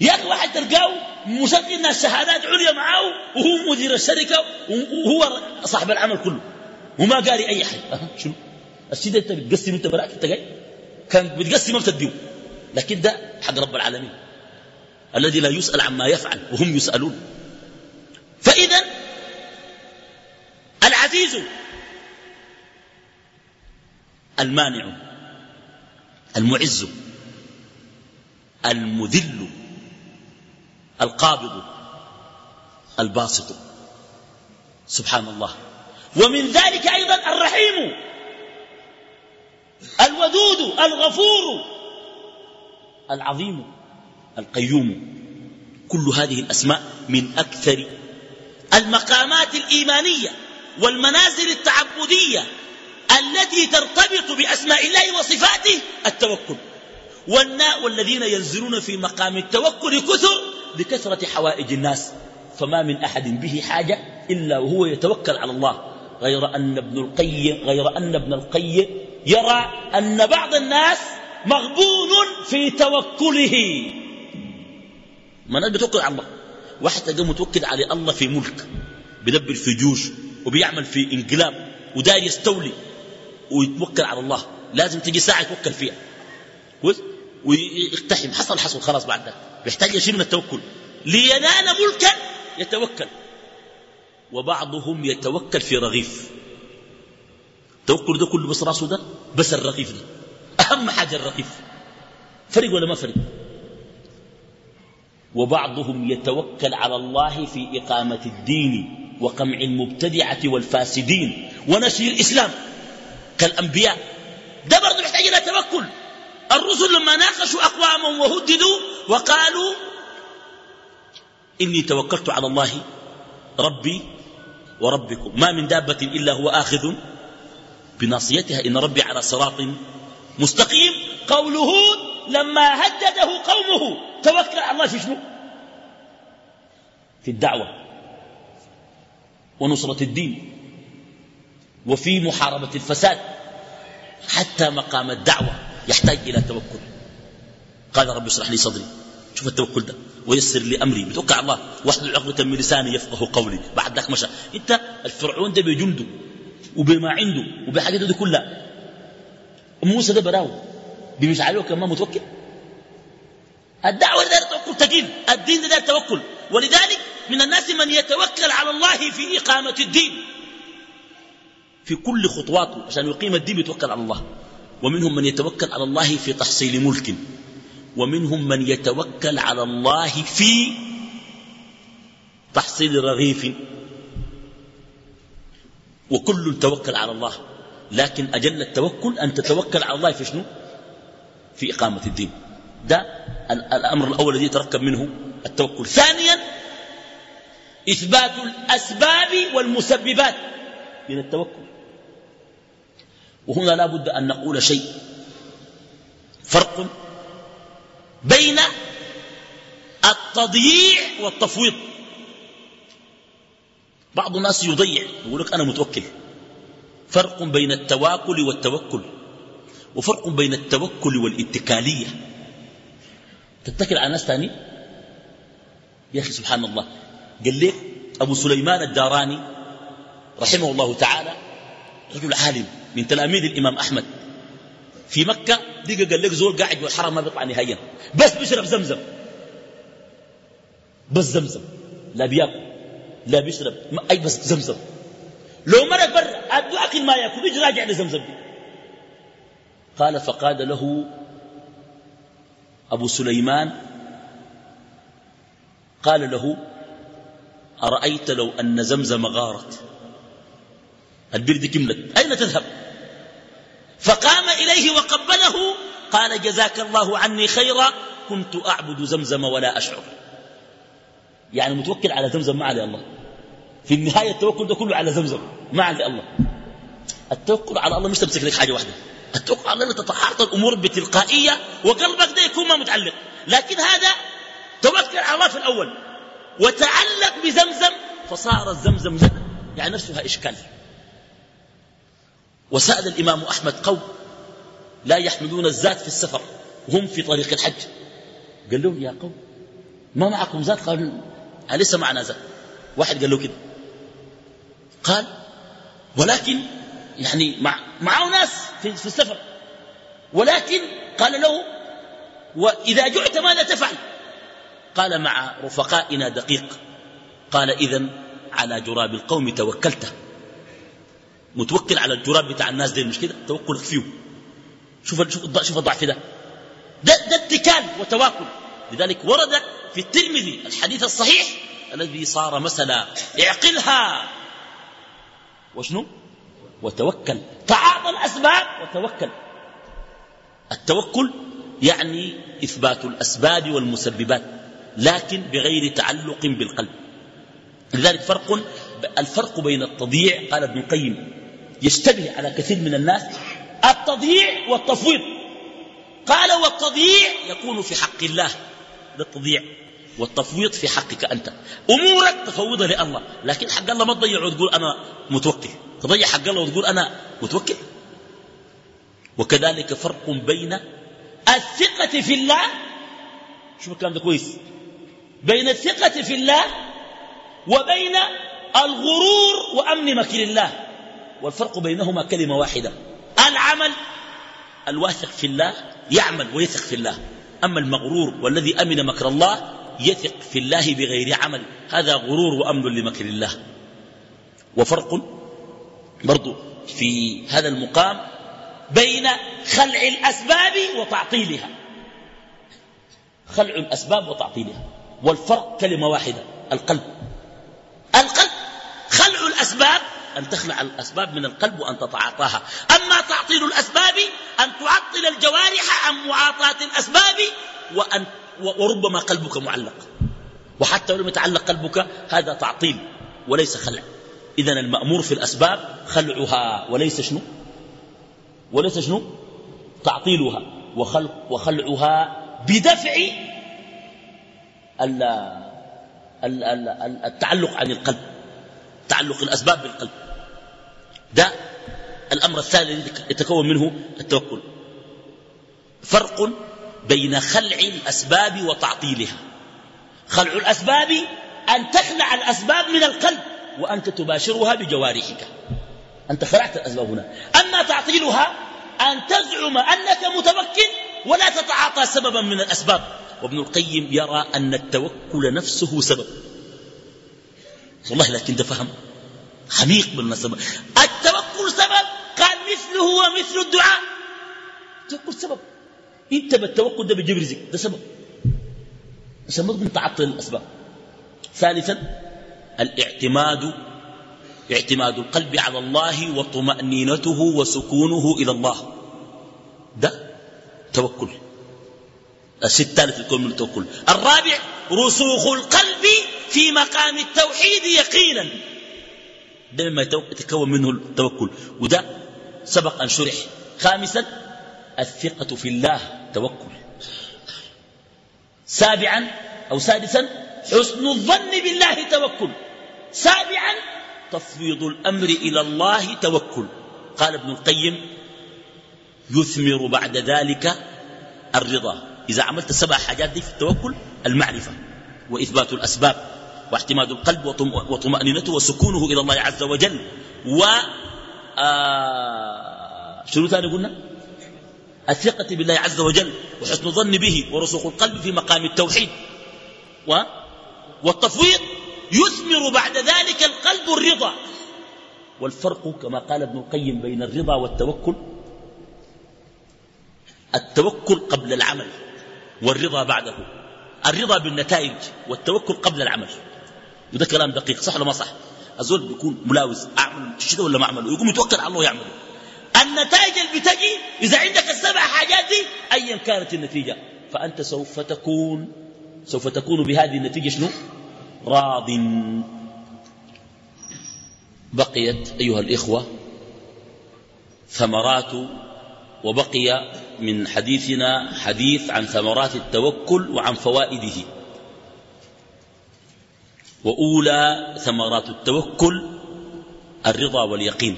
A: يا اخي واحد تلقاه مسجل ناس شهادات عليا معاه وهو مدير الشركه وهو صاحب العمل كله وما قاري اي حاجه شنو الشيء ده انت بتقسم انت براك انت جاي كان بتقسم ما بتديه لكن ده حق رب العالمين الذي لا يسأل عما يفعل وهم يسألون فإذا العزيز المانع المعز المذل القابض الباسط سبحان الله ومن ذلك أيضا الرحيم الودود الغفور العظيم القيوم كل هذه الأسماء من أكثر المقامات الإيمانية والمنازل التعبدية التي ترتبط بأسماء الله وصفاته التوكل والناء والذين ينزلون في مقام التوكل كثر بكثرة حوائج الناس فما من أحد به حاجة إلا وهو يتوكل على الله غير أن ابن القيم غير أن ابن القيم يرى أن بعض الناس مغبون في توكله ما الناس بتوكل على الله واحد تلقاه متوكل على الله في ملك بدبر في جوش وبيعمل في انقلاب وداير يستولي ويتوكل على الله لازم تجي ساعة يتوكل فيها ويقتحم حصل حصل خلاص بعد ذلك بيحتاج شيء من التوكل لينال ملكا يتوكل وبعضهم يتوكل في رغيف التوكل ده كله بس راسه ده بس الرغيف ده أهم حاجة الرغيف فرق ولا ما فرق وبعضهم يتوكل على الله في إقامة الدين وقمع المبتدعة والفاسدين ونشر الإسلام كالأنبياء ده برضو محتاج إلى توكل الرسل لما ناقشوا أقواما وهددوا وقالوا إني توكلت على الله ربي وربكم ما من دابة إلا هو آخذ بناصيتها إن ربي على صراط مستقيم قوله هود لما هدده قومه توكل على الله في شنو في الدعوة ونصرة الدين وفي محاربة الفساد حتى مقام الدعوة يحتاج إلى توكل قال رب اشرح لي صدري شوف التوكل ده ويسر لي أمري بتوكل على الله واحلل العقبة من لساني يفقه قولي بعد ذاك مشى أنت الفرعون ده بجلده وبما عنده وبحاجته دي كلها موسى ده براو بمش عليه كمان متوكل الدعوة ده توكل تقيل الدين ده توكل ولذلك من الناس من يتوكل على الله في إقامة الدين في كل خطواته عشان يقيم الدين يتوكل على الله ومنهم من يتوكل على الله في تحصيل ملك ومنهم من يتوكل على الله في تحصيل رغيف وكل توكل على الله لكن أجل التوكل أن تتوكل على الله في شنو في إقامة الدين ده الأمر الأول الذي يتركب منه التوكل ثانيا إثبات الأسباب والمسببات من التوكل وهنا لا بد أن نقول شيء فرق بين التضييع والتفويض بعض الناس يضيع يقول لك أنا متوكل فرق بين التواكل والتوكل وفرق بين التوكل والاتكالية تتكل على ناس ثاني يا أخي سبحان الله قال لي أبو سليمان الداراني رحمه الله تعالى رجل عالم من تلاميذ الإمام أحمد في مكة دقة قال لك زول قاعد والحرم ما بيطلع نهائيا بس بيشرب زمزم بس زمزم لا بياكل لا بيشرب أي بس زمزم لو مرق برا أدو أكل ما يأكل بيجي راجع لزمزم دي قال فقال له أبو سليمان قال له أرأيت لو أن زمزم غارت البرد كملت أين تذهب فقام إليه وقبله قال جزاك الله عني خيرا كنت أعبد زمزم ولا أشعر يعني متوكل على زمزم ما على الله في النهاية التوكل ده كله على زمزم ما على الله التوكل على الله مش تمسك لك حاجة واحدة التوكل على الله تتحارط الأمور بتلقائية وقلبك ده يكون ما متعلق لكن هذا توكل على الله في الأول وتعلق بزمزم فصارت زمزم يعني نفسها إشكال وسأل الإمام أحمد قوم لا يحملون الزاد في السفر هم في طريق الحج قال لهم يا قوم ما معكم زاد قالوا أليس معنا زاد واحد قال له كده قال ولكن يعني مع معه ناس في, في السفر ولكن قال له وإذا جعت ماذا تفعل قال مع رفقائنا دقيق قال إذا على جراب القوم توكلت متوكل على الجراب بتاع الناس دي كده توكلك فيه شوف شوف شوف الضعف ده ده, ده اتكال وتواكل لذلك ورد في الترمذي الحديث الصحيح الذي صار مثلا اعقلها وشنو وتوكل تعاطى الأسباب وتوكل التوكل يعني إثبات الأسباب والمسببات لكن بغير تعلق بالقلب لذلك فرق الفرق بين التضييع قال ابن القيم يشتبه على كثير من الناس التضييع والتفويض قال والتضييع يكون في حق الله ده والتفويض في حقك أنت أمورك تفوضها لله لكن حق الله ما تضيع وتقول أنا متوكل تضيع حق الله وتقول أنا متوكل وكذلك فرق بين الثقة في الله شوف الكلام ده كويس بين الثقة في الله وبين الغرور وأمن مكر الله والفرق بينهما كلمة واحدة العمل الواثق في الله يعمل ويثق في الله أما المغرور والذي أمن مكر الله يثق في الله بغير عمل هذا غرور وأمن لمكر الله وفرق برضو في هذا المقام بين خلع الأسباب وتعطيلها خلع الأسباب وتعطيلها والفرق كلمة واحدة القلب القلب خلع الأسباب أن تخلع الأسباب من القلب وأن تتعاطاها أما تعطيل الأسباب أن تعطل الجوارح عن معاطاة الأسباب وأن وربما قلبك معلق وحتى لو يتعلق قلبك هذا تعطيل وليس خلع إذا المأمور في الأسباب خلعها وليس شنو وليس شنو تعطيلها وخلق وخلعها بدفع التعلق عن القلب تعلق الأسباب بالقلب ده الأمر الثاني الذي يتكون منه التوكل فرق بين خلع الأسباب وتعطيلها خلع الأسباب أن تخلع الأسباب من القلب وأنت تباشرها بجوارحك أنت خلعت الأسباب هنا أما تعطيلها أن تزعم أنك متوكل ولا تتعاطى سببا من الأسباب وابن القيم يرى أن التوكل نفسه سبب والله لكن ده فهم حميق بالمناسبة التوكل سبب قال مثله ومثل الدعاء التوكل سبب انت بالتوكل ده بجبرزك ده سبب عشان ما تكون تعطل الأسباب ثالثا الاعتماد اعتماد القلب على الله وطمأنينته وسكونه إلى الله ده توكل الثالث في الكون من التوكل الرابع رسوخ القلب في مقام التوحيد يقينا ده مما يتكون منه التوكل وده سبق أن شرح خامسا الثقة في الله توكل سابعا أو سادسا حسن الظن بالله توكل سابعا تفويض الأمر إلى الله توكل قال ابن القيم يثمر بعد ذلك الرضا إذا عملت السبع حاجات دي في التوكل المعرفة وإثبات الأسباب واعتماد القلب وطمأنينته وسكونه إلى الله عز وجل و آه شنو ثاني قلنا الثقة بالله عز وجل وحسن الظن به ورسوخ القلب في مقام التوحيد و والتفويض يثمر بعد ذلك القلب الرضا والفرق كما قال ابن القيم بين الرضا والتوكل التوكل قبل العمل والرضا بعده الرضا بالنتائج والتوكل قبل العمل وده كلام دقيق صح ولا ما صح الزول بيكون ملاوز اعمل شده ولا ما اعمله يقوم يتوكل على الله يعمله النتائج اللي بتجي اذا عندك السبع حاجات دي ايا كانت النتيجه فانت سوف تكون سوف تكون بهذه النتيجه شنو راض بقيت ايها الاخوه ثمرات وبقي من حديثنا حديث عن ثمرات التوكل وعن فوائده وأولى ثمرات التوكل الرضا واليقين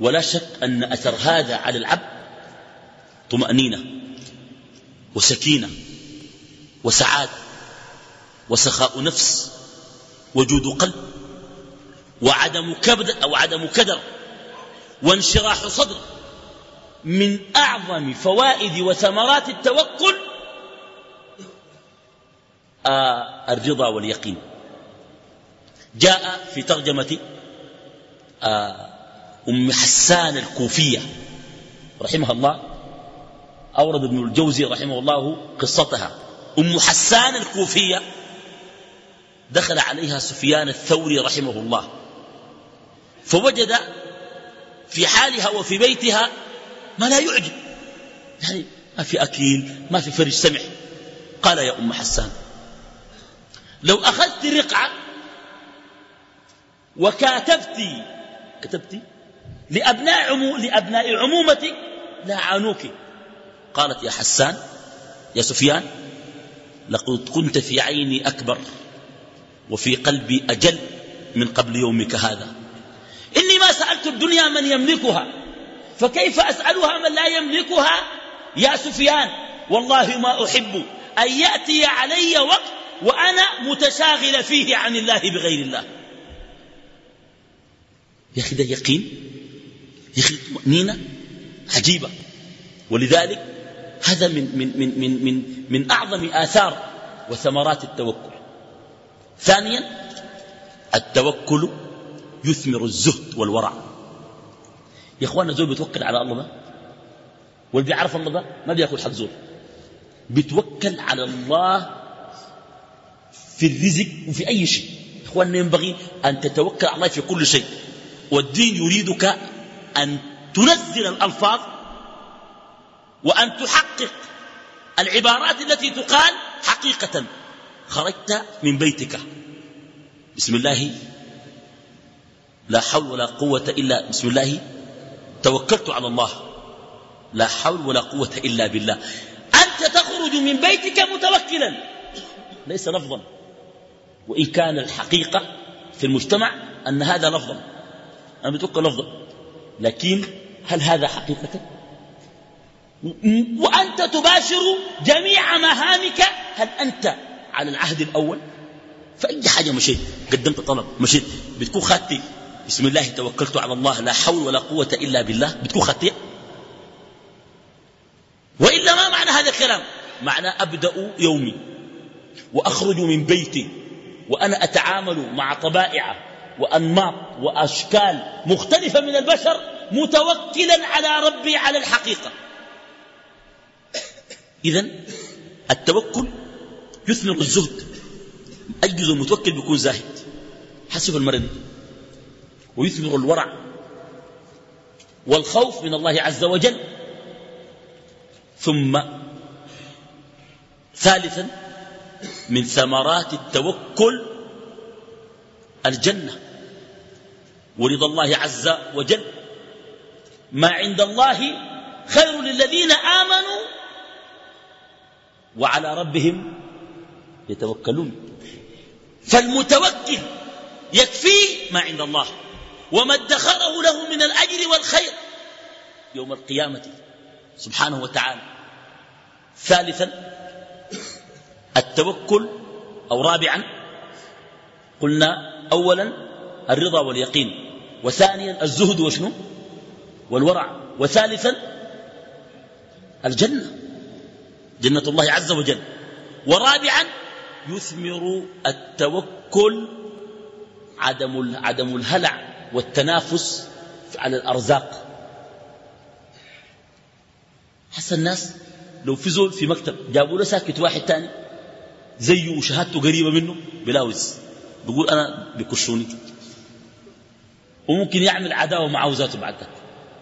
A: ولا شك أن أثر هذا على العبد طمأنينة وسكينة وسعادة وسخاء نفس وجود قلب وعدم كبد أو عدم كدر وانشراح صدر من أعظم فوائد وثمرات التوكل آه الرضا واليقين جاء في ترجمة آه أم حسان الكوفية رحمها الله أورد ابن الجوزي رحمه الله قصتها أم حسان الكوفية دخل عليها سفيان الثوري رحمه الله فوجد في حالها وفي بيتها ما لا يعجب يعني ما في أكيل ما في فرج سمح قال يا أم حسان لو أخذت رقعة وكاتبت كتبت لأبناء, عمو لأبناء عمومتي لا عانوك قالت يا حسان يا سفيان لقد كنت في عيني أكبر وفي قلبي أجل من قبل يومك هذا إني ما سألت الدنيا من يملكها فكيف أسألها من لا يملكها يا سفيان والله ما أحب أن يأتي علي وقت وأنا متشاغل فيه عن الله بغير الله يا أخي ده يقين يا أخي طمأنينة عجيبة ولذلك هذا من, من, من, من, من, من أعظم آثار وثمرات التوكل ثانيا التوكل يثمر الزهد والورع يا اخوانا زول بيتوكل على الله ده واللي بيعرف الله ده ما بياكل حق زول بيتوكل على الله في الرزق وفي اي شيء اخوانا ينبغي ان تتوكل على الله في كل شيء والدين يريدك ان تنزل الالفاظ وان تحقق العبارات التي تقال حقيقه خرجت من بيتك بسم الله لا حول ولا قوة إلا بسم الله توكلت على الله لا حول ولا قوة إلا بالله أنت تخرج من بيتك متوكلا ليس لفظا وإن كان الحقيقة في المجتمع أن هذا لفظا أنا بتوكل لفظا لكن هل هذا حقيقة وأنت تباشر جميع مهامك هل أنت على العهد الأول فأي حاجة مشيت قدمت طلب مشيت بتكون خاتي بسم الله توكلت على الله لا حول ولا قوة إلا بالله بتكون خطيئة وإلا ما معنى هذا الكلام معنى أبدأ يومي وأخرج من بيتي وأنا أتعامل مع طبائع وأنماط وأشكال مختلفة من البشر متوكلا على ربي على الحقيقة إذا التوكل يثمر الزهد جزء متوكل بيكون زاهد حسب المرض ويثمر الورع والخوف من الله عز وجل ثم ثالثا من ثمرات التوكل الجنة ورضا الله عز وجل ما عند الله خير للذين آمنوا وعلى ربهم يتوكلون فالمتوكل يكفيه ما عند الله وما ادخره له من الأجر والخير يوم القيامة سبحانه وتعالى ثالثا التوكل أو رابعا قلنا أولا الرضا واليقين وثانيا الزهد وشنو والورع وثالثا الجنة جنة الله عز وجل ورابعا يثمر التوكل عدم عدم الهلع والتنافس على الأرزاق حس الناس لو في زول في مكتب جابوا له ساكت واحد تاني زيه وشهادته قريبة منه بلاوز بيقول أنا بكشوني وممكن يعمل عداوة معه ذاته بعد ذلك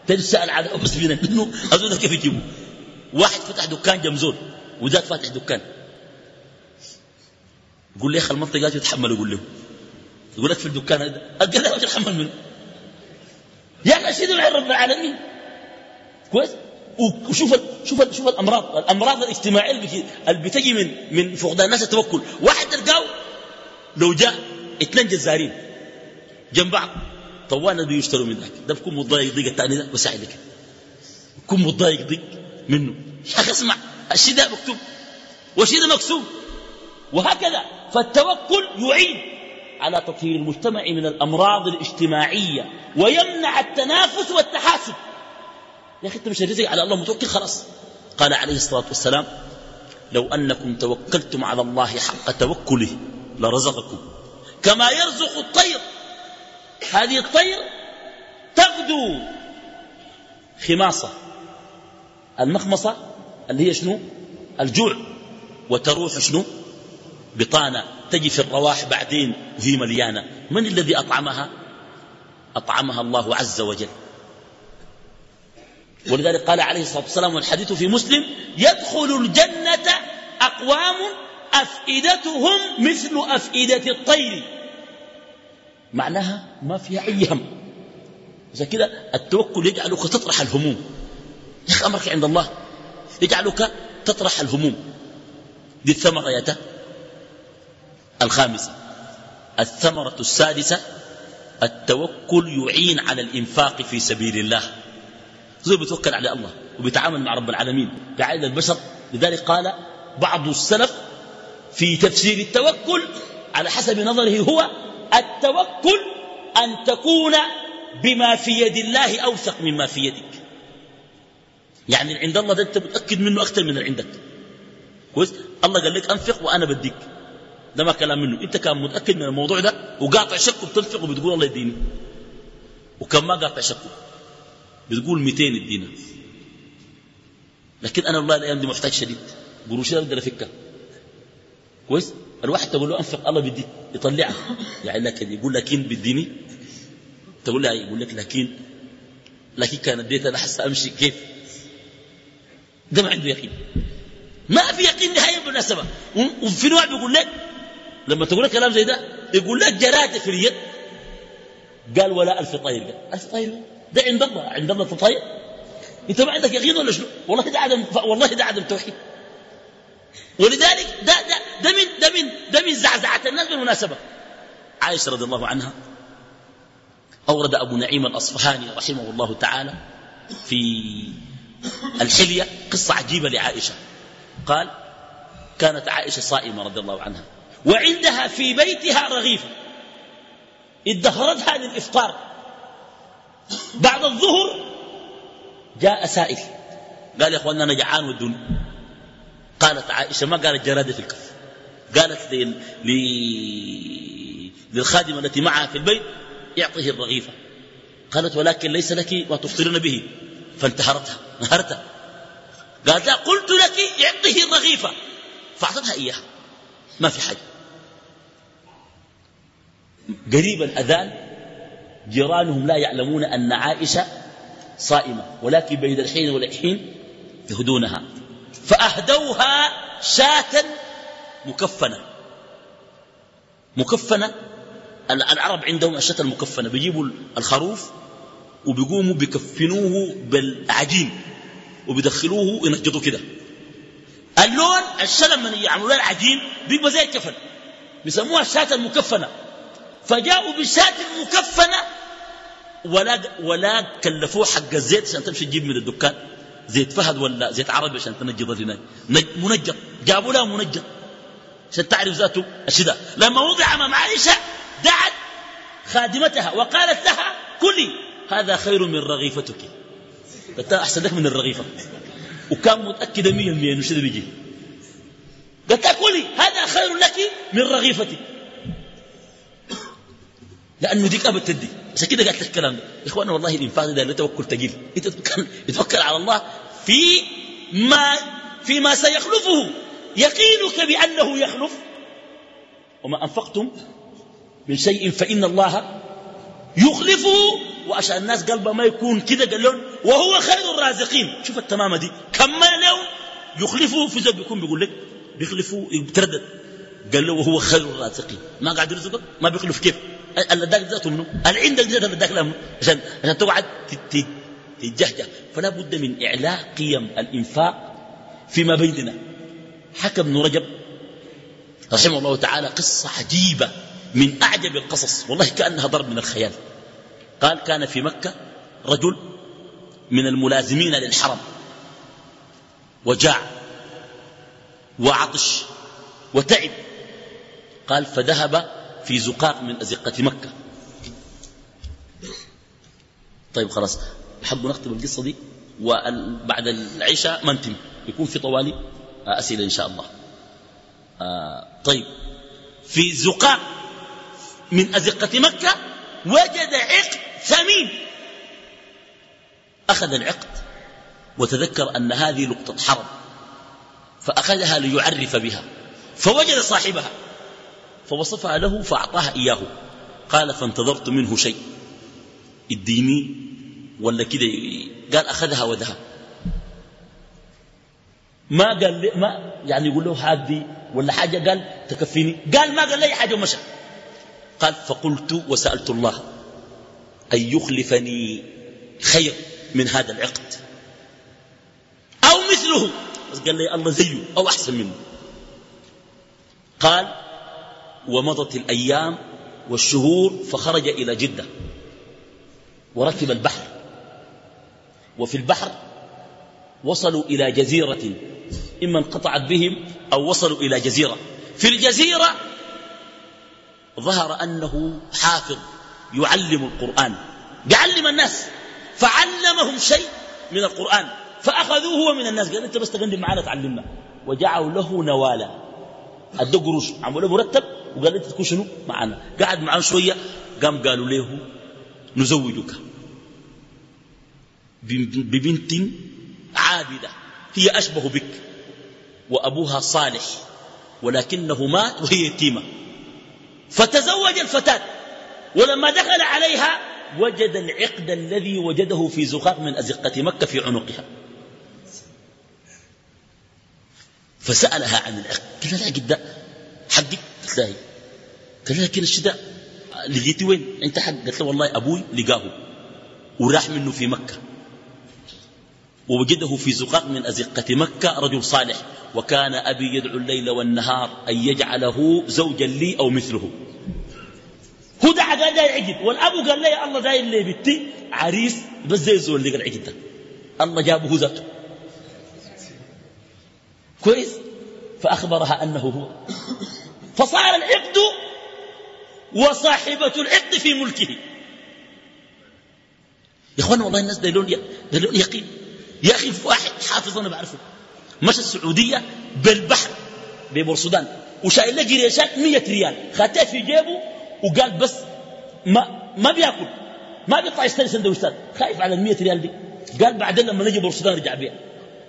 A: تنسى العداوة بس بينا منه هذول كيف يجيبوا واحد فتح دكان جمزول وذات فاتح دكان يقول لي أخي المنطقة تتحملوا يقول له يقول لك في الدكان هذا قال يا حمل منه يا اخي العرب رب العالمين كويس وشوف شوف شوف الامراض الامراض الاجتماعيه اللي بتجي من من فقدان الناس التوكل واحد تلقاه لو جاء اثنين جزارين جنب بعض طوال بده بيشتروا من ذاك ده بكون متضايق ضيق الثاني ده بساعدك بكون متضايق ضيق منه يا اخي اسمع الشيء ده مكتوب والشيء ده مكتوب وهكذا فالتوكل يعين على تطهير المجتمع من الأمراض الاجتماعية ويمنع التنافس والتحاسب يا أخي أنت مش رزق على الله متوكل خلاص قال عليه الصلاة والسلام لو أنكم توكلتم على الله حق توكله لرزقكم كما يرزق الطير هذه الطير تغدو خماصة المخمصة اللي هي شنو الجوع وتروح شنو بطانة تجي في الرواح بعدين وهي مليانة من الذي أطعمها أطعمها الله عز وجل ولذلك قال عليه الصلاة والسلام والحديث في مسلم يدخل الجنة أقوام أفئدتهم مثل أفئدة الطير معناها ما فيها أي هم إذا كده التوكل يجعلك تطرح الهموم يا أخي أمرك عند الله يجعلك تطرح الهموم دي الثمرة يا الخامسة الثمرة السادسة التوكل يعين على الإنفاق في سبيل الله زي بيتوكل على الله وبيتعامل مع رب العالمين بعائله البشر لذلك قال بعض السلف في تفسير التوكل على حسب نظره هو التوكل أن تكون بما في يد الله أوثق مما في يدك يعني عند الله ده أنت متأكد منه أكثر من عندك كويس الله قال لك أنفق وأنا بديك ده ما كلام منه انت كان متاكد من الموضوع ده وقاطع شكه بتنفق وبتقول الله يديني وكان ما قاطع شكه بتقول 200 ادينا لكن انا والله الايام دي محتاج شديد قروشي اقدر افكها كويس الواحد تقول له انفق الله بدي يطلعها يعني لكن يقول لكن بديني تقول له يقول لك لكن لكن كان اديت انا حاسه امشي كيف ده ما عنده يقين ما في يقين نهائيا بالمناسبه وفي نوع بيقول لك لما تقول كلام زي ده يقول لك جراد في اليد قال ولا ألف طير قال ألف طير ده عند الله عند الله طير انت ما عندك يقين ولا شنو والله ده عدم والله ده عدم توحيد ولذلك ده ده ده من ده من ده من زعزعة الناس بالمناسبة عائشة رضي الله عنها أورد أبو نعيم الأصفهاني رحمه الله تعالى في الحلية قصة عجيبة لعائشة قال كانت عائشة صائمة رضي الله عنها وعندها في بيتها رغيفة ادخرتها للإفطار بعد الظهر جاء سائل قال يا أخواننا أنا جعان والدنيا قالت عائشة ما قالت جرادة في الكف قالت لل... للخادمة التي معها في البيت يعطيه الرغيفة قالت ولكن ليس لك ما تفطرين به فانتهرتها نهرتها قالت لا قلت لك اعطه الرغيفة فأعطتها إياها ما في حاجة قريب الأذان جيرانهم لا يعلمون أن عائشة صائمة ولكن بين الحين والحين يهدونها فأهدوها شاة مكفنة مكفنة العرب عندهم الشاة المكفنة بيجيبوا الخروف وبيقوموا بيكفنوه بالعجين وبيدخلوه وينجدوه كده اللون الشلم من يعملوا العجين بيبقى زي الكفن بيسموها الشاة المكفنة فجاءوا بشاة مكفنة ولا ولا كلفوه حق الزيت عشان تمشي تجيب من الدكان زيت فهد ولا زيت عربي عشان تنجض هناك منجض جابوا لها منجض عشان تعرف ذاته الشدة لما وضع امام عائشه دعت خادمتها وقالت لها كلي هذا خير من رغيفتك قلت احسن لك من الرغيفه وكان متاكده 100% انه شنو بيجي قالت لها كلي هذا خير لك من رغيفتك لانه ديك ابد تدي عشان كده قالت لك الكلام ده يا اخوانا والله الانفاق ده له توكل ثقيل يتوكل على الله في ما فيما سيخلفه يقينك بانه يخلف وما انفقتم من شيء فان الله يخلفه وعشان الناس قلبه ما يكون كده قال لهم وهو خير الرازقين شوف التمامه دي كمل لو يخلفه في زب بيكون بيقول لك بيخلفه يتردد قال له وهو خير الرازقين ما قاعد يرزقك ما بيخلف كيف اللي داك ذاته منه اللي عندك ذاته اللي اداك منه عشان عشان تقعد تتجهجه فلا بد من اعلاء قيم الانفاق فيما بيننا حكى ابن رجب رحمه الله تعالى قصه عجيبه من اعجب القصص والله كانها ضرب من الخيال قال كان في مكه رجل من الملازمين للحرم وجاع وعطش وتعب قال فذهب في زقاق من أزقة مكة طيب خلاص حب نختم القصة دي وبعد العشاء ما نتم يكون في طوالي آه، أسئلة إن شاء الله آه، طيب في زقاق من أزقة مكة وجد عقد ثمين أخذ العقد وتذكر أن هذه لقطة حرب فأخذها ليعرف بها فوجد صاحبها فوصفها له فأعطاها إياه قال فانتظرت منه شيء اديني ولا كده قال أخذها وذهب ما قال لي ما يعني يقول له هذه ولا حاجة قال تكفيني قال ما قال لي حاجة ومشى قال فقلت وسألت الله أن يخلفني خير من هذا العقد أو مثله بس قال لي الله زيه أو أحسن منه قال ومضت الأيام والشهور فخرج إلى جدة وركب البحر وفي البحر وصلوا إلى جزيرة إما انقطعت بهم أو وصلوا إلى جزيرة في الجزيرة ظهر أنه حافظ يعلم القرآن يعلم الناس فعلمهم شيء من القرآن فأخذوه هو من الناس قال أنت بس تغني معنا تعلمنا وجعلوا له نوالا أدى قروش عملوا مرتب وقال انت تكون شنو معنا قعد معنا شويه قام قالوا له نزوجك ببنت عابده هي اشبه بك وابوها صالح ولكنه مات وهي يتيمه فتزوج الفتاه ولما دخل عليها وجد العقد الذي وجده في زقاق من ازقه مكه في عنقها فسألها عن العقد قال لا جدا حقك حقي تلاقي قال لها كده الشتاء لقيتي وين انت حق قالت له والله ابوي لقاه وراح منه في مكه ووجده في زقاق من أزقة مكة رجل صالح وكان أبي يدعو الليل والنهار أن يجعله زوجا لي أو مثله هو دعا قال لي العجد والأبو قال لي يا الله داير اللي بيتي عريس بس زي الزول اللي قال العجد ده الله جابه ذاته كويس فأخبرها أنه هو فصار العقد وصاحبة العقد في ملكه يا اخوانا والله الناس دايلون دلون يقين يا اخي في واحد حافظ انا بعرفه مشى السعوديه بالبحر ببورسودان وشايل له جريشات 100 ريال خاتها في جيبه وقال بس ما ما بياكل ما بيطلع يشتري سندويشات خايف على ال 100 ريال دي قال بعدين لما نجي بورسودان رجع بيها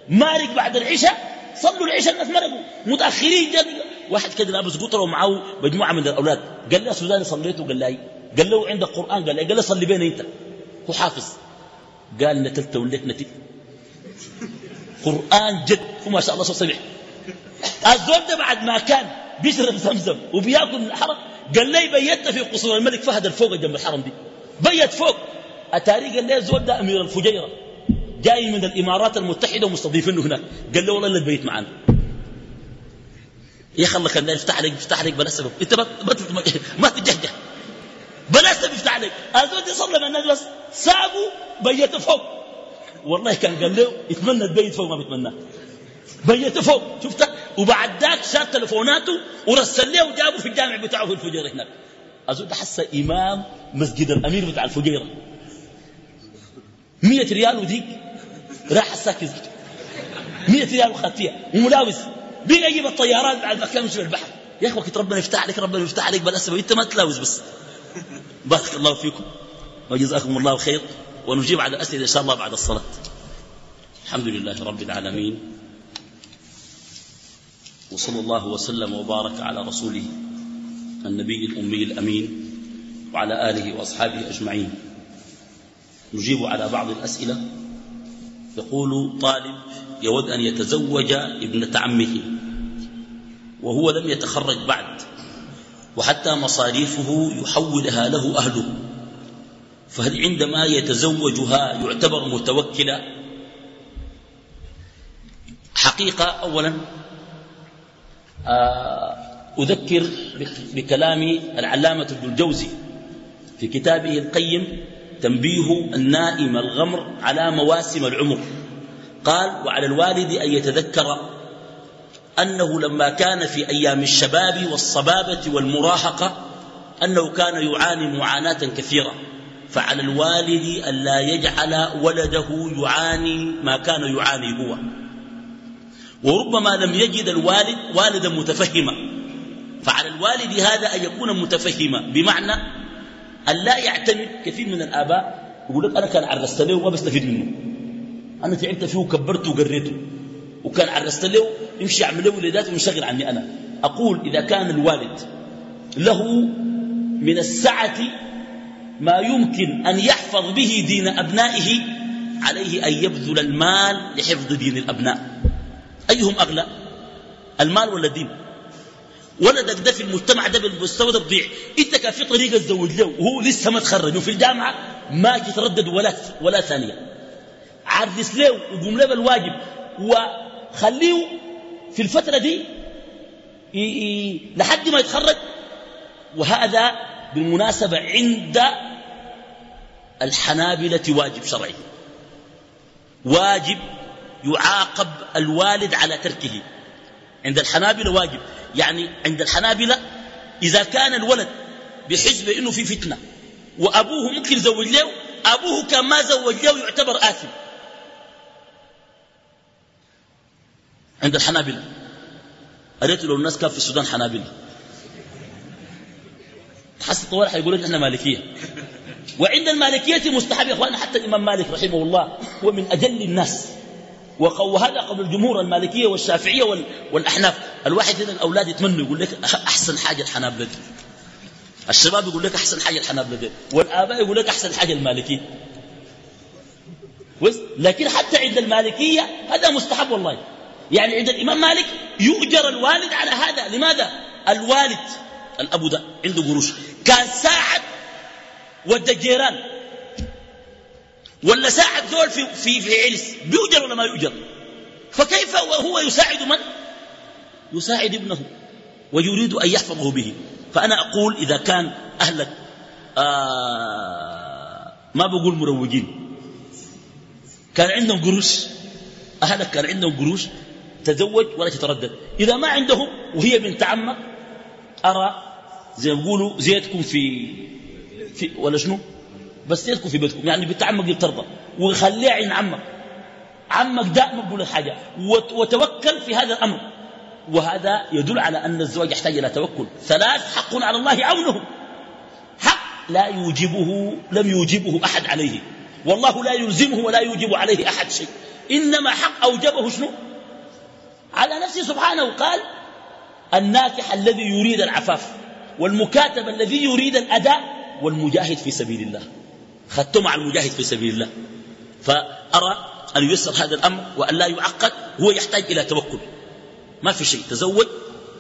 A: مارق بعد العشاء صلوا العشاء الناس مرقوا متاخرين واحد كده لابس قطره ومعه مجموعه من الاولاد قال له سوداني صليت وقال لي قال له عندك قران قال لي قال له صلي بينا انت هو حافظ قال نتلت وليت نتي قران جد وما شاء الله صبح الزول ده بعد ما كان بيشرب زمزم وبياكل من الحرم قال لي بيت في قصور الملك فهد الفوق جنب الحرم دي بيت فوق اتاري قال لي الزول ده امير الفجيره جاي من الامارات المتحده ومستضيفينه هناك قال له والله اللي تبيت معانا يا اخي الله كان يفتح عليك يفتح عليك بلا سبب انت ما ما تجهجه بلا سبب يفتح عليك الزول يصلى مع الناس بس سابوا بيته فوق والله كان قال له يتمنى البيت فوق ما بيتمناه بيته فوق شفت وبعد ذاك شاف تلفوناته ورسل له وجابه في الجامع بتاعه في الفجيره هناك أزود حس إمام مسجد الأمير بتاع الفجيرة مية ريال وديك راح الساكز مية ريال وخاتيه وملاوز بيجي يجيب الطيارات بعد ما كان في البحر يا اخي وقت ربنا يفتح عليك ربنا يفتح عليك بلا سبب انت ما تلاوز بس بارك الله فيكم وجزاكم الله خير ونجيب على الاسئله ان شاء الله بعد الصلاه الحمد لله رب العالمين وصلى الله وسلم وبارك على رسوله النبي الامي الامين وعلى اله واصحابه اجمعين نجيب على بعض الاسئله يقول طالب يود أن يتزوج ابنة عمه وهو لم يتخرج بعد وحتى مصاريفه يحولها له أهله فهل عندما يتزوجها يعتبر متوكلا حقيقة أولا آه، أذكر بكلام العلامة ابن الجوزي في كتابه القيم تنبيه النائم الغمر على مواسم العمر قال وعلى الوالد أن يتذكر أنه لما كان في أيام الشباب والصبابة والمراهقة أنه كان يعاني معاناة كثيرة فعلى الوالد ألا يجعل ولده يعاني ما كان يعاني هو وربما لم يجد الوالد والدا متفهما فعلى الوالد هذا أن يكون متفهما بمعنى أن لا يعتمد كثير من الآباء يقول لك أنا كان عرست له وما بستفيد منه أنا تعبت فيه وكبرته وقريته وكان عرست له يمشي يعمل له ولادات وينشغل عني أنا أقول إذا كان الوالد له من السعة ما يمكن أن يحفظ به دين أبنائه عليه أن يبذل المال لحفظ دين الأبناء أيهم أغلى المال ولا الدين ولدك ده في المجتمع ده بالمستوى ده بضيع انت كان في طريقه تزوج له وهو لسه ما تخرج وفي الجامعه ما تتردد ولا ولا ثانيه عرس له وقوم له بالواجب و خليه في الفترة دي لحد ما يتخرج وهذا بالمناسبة عند الحنابلة واجب شرعي واجب يعاقب الوالد على تركه عند الحنابلة واجب يعني عند الحنابلة إذا كان الولد بحس إنه في فتنة وأبوه ممكن يزوج له أبوه كان ما زوج له يعتبر آثم عند الحنابلة قريت لو الناس كان في السودان حنابلة تحس الطوارئ حيقولوا لك احنا مالكية وعند المالكية مستحب يا اخواننا حتى الإمام مالك رحمه الله هو من أجل الناس وهذا قبل الجمهور المالكية والشافعية والأحناف الواحد هنا الأولاد يتمنوا يقول لك أحسن حاجة الحنابلة دي الشباب يقول لك أحسن حاجة الحنابلة دي والآباء يقول لك أحسن حاجة المالكية لكن حتى عند المالكية هذا مستحب والله يعني عند الإمام مالك يؤجر الوالد على هذا لماذا الوالد الأبو ده عنده قروش كان ساعد ودى جيران ولا ساعد زول في, في, في عرس بيؤجر ولا ما يؤجر فكيف وهو يساعد من يساعد ابنه ويريد أن يحفظه به فأنا أقول إذا كان أهلك آه ما بقول مروجين كان عندهم قروش أهلك كان عندهم قروش تزوج ولا تتردد إذا ما عندهم وهي بنت عمك أرى زي ما بيقولوا زيتكم في, في ولا شنو بس زيتكم في بيتكم يعني بنت عمك دي بترضى وخليها عين عمك عمك ده ما بيقول لك حاجة وتوكل في هذا الأمر وهذا يدل على أن الزواج يحتاج إلى توكل ثلاث حق على الله عونه حق لا يوجبه لم يوجبه أحد عليه والله لا يلزمه ولا يوجب عليه أحد شيء إنما حق أوجبه شنو على نفسه سبحانه قال الناكح الذي يريد العفاف والمكاتب الذي يريد الأداء والمجاهد في سبيل الله خدت مع المجاهد في سبيل الله فأرى أن ييسر هذا الأمر وأن لا يعقد هو يحتاج إلى توكل ما في شيء تزوج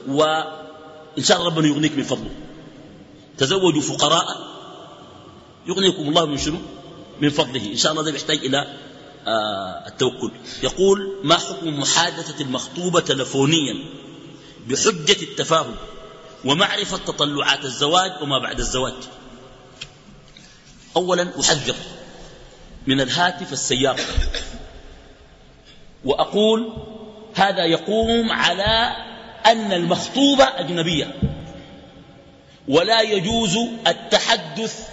A: وإن شاء الله ربنا يغنيك من فضله تزوجوا فقراء يغنيكم الله من شنو من فضله إن شاء الله ده بيحتاج إلى آه، التوكل يقول ما حكم محادثة المخطوبة تلفونيا بحجة التفاهم ومعرفة تطلعات الزواج وما بعد الزواج أولا أحذر من الهاتف السيار وأقول هذا يقوم على أن المخطوبة أجنبية ولا يجوز التحدث